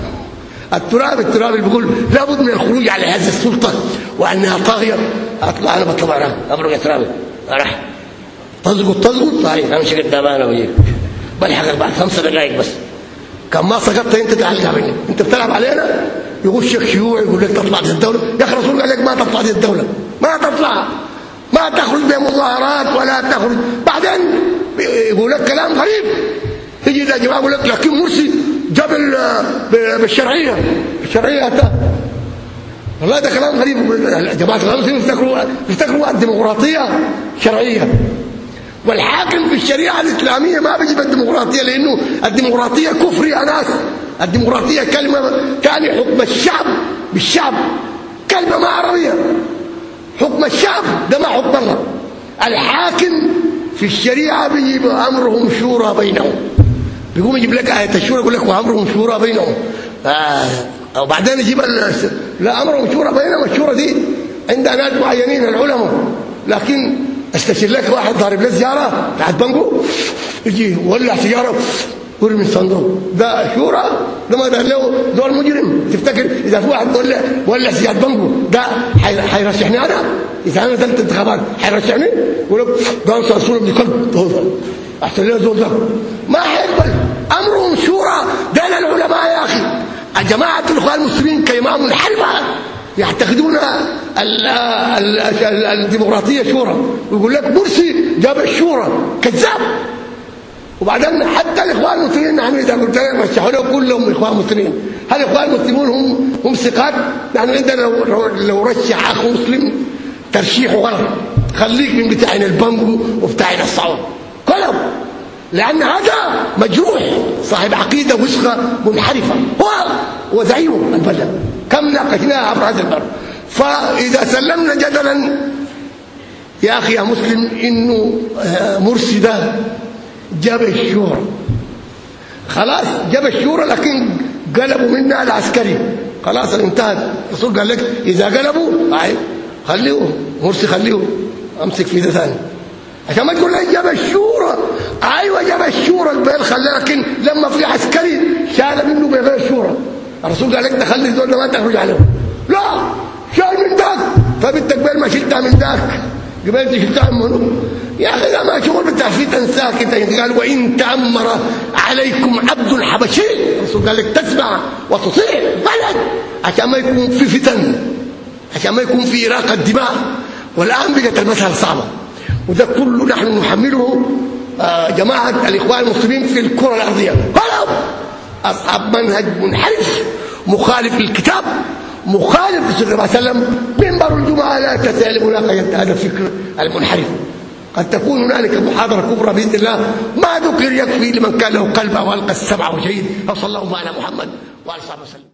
التراب التراب اللي بيقول لابد من الخروج على هذه السلطة وأنها طاغيه أطلع أنا بطلع أنا. أبرق يا ترابي راح تزقط تزقط. طيب امشي قدام أنا وياك. بلحقك بعد خمس دقائق بس. كان ما سقطت أنت تعال مني أنت بتلعب علينا؟ يغشك شيوعي يقول لك تطلع من الدولة. يا أخي الرسول قال لك ما تطلع من الدولة. ما تطلع. ما تخرج بمظاهرات ولا تخرج. بعدين يقول لك كلام غريب. يجي يا جماعة يقول لك لكن مرسي جاب بالشرعية. الشرعية. والله ده كلام غريب. جماعة المسلمين يفتكروا يفتكروا الديمقراطية شرعية. والحاكم في الشريعة الإسلامية ما بيجيب الديمقراطيه لأنه الديمقراطية كفر يا ناس. الديمقراطية كلمة ثاني حكم الشعب بالشعب. كلمة ما عربية. حكم الشعب ده ما حكم الله. الحاكم في الشريعة بيجيب أمرهم شورى بينهم. بيقوم يجيب لك آية الشورى يقول لك وأمرهم شورى بينهم. آه وبعدين يجيب لا أمرهم شورى بينهم. الشورى دي عند ناس معينين العلماء. لكن استشير لك واحد ضارب له سياره تحت بنقه يجي ولع سيارة ورمي الصندوق ده شورى؟ ده ما ده له دور مجرم. تفتكر إذا في واحد ولع ولع سيارة بنقه ده حيرشحني أنا؟ إذا أنا نزلت انتخابات حيرشحني؟ يقول لك ده صرصور ابن كلب أحسن لي زول ده ما ده العلماء يا أخي. الجماعة الإخوان المسلمين كلمه منحرفه يعتقدون الديمقراطية شورى. ويقول لك مرسي جاب الشورى كذاب. وبعدين حتى الإخوان المسلمين نحن إذا قلت لك رشحوا له كلهم إخوان مسلمين هل الاخوان المسلمون هم هم ثقات؟ نحن عندنا لو, لو رشح أخ مسلم ترشيحه غلط. خليك من بتاعنا البنجو وبتاعنا الصعود. كلهم لأن هذا مجروح صاحب عقيدة وسخة منحرفة هو وزعيمه البلد. كم ناقشناها عبر هذا البر فإذا سلمنا جدلا يا أخي يا مسلم إنه مرسي ده جاب الشورى خلاص جاب الشورى لكن قلبوا منها العسكري. خلاص انتهت. الرسول قال لك إذا قلبوا اي خليه مرسي خليه أمسك في ده ثاني. عشان ما تقول لي جاب الشورى أيوه جاب الشورى البيل خلاه لكن لما في عسكري شال منه بغير الشورى الرسول قال لك تخلي دول ما تخرج عليهم لا شال من ذاك فبدك بين ما شلتها من ذاك قبلت شلتها منه. يا أخي ما شغل بتاع فتن ساكت قال وإن تأمر عليكم عبد حبشي الرسول قال لك تسمع وتطيع بلد عشان ما يكون في فتن. عشان ما يكون في إراقة دماء. والآن بقت المسألة صعبة. وده كله نحن نحمله جماعة الإخوان المسلمين في الكرة الأرضية. قالوا أصحاب منهج منحرف مخالف للكتاب مخالف للرسول صلى الله عليه وسلم. منبر الجمعة لا تسأل مناقشه هذا الفكر المنحرف. قد تكون هنالك محاضرة كبرى بإذن الله. ما ذكر يكفي لمن كان له قلب وألقى السمع وشهيد وصلى الله على محمد وعلى آله وسلم.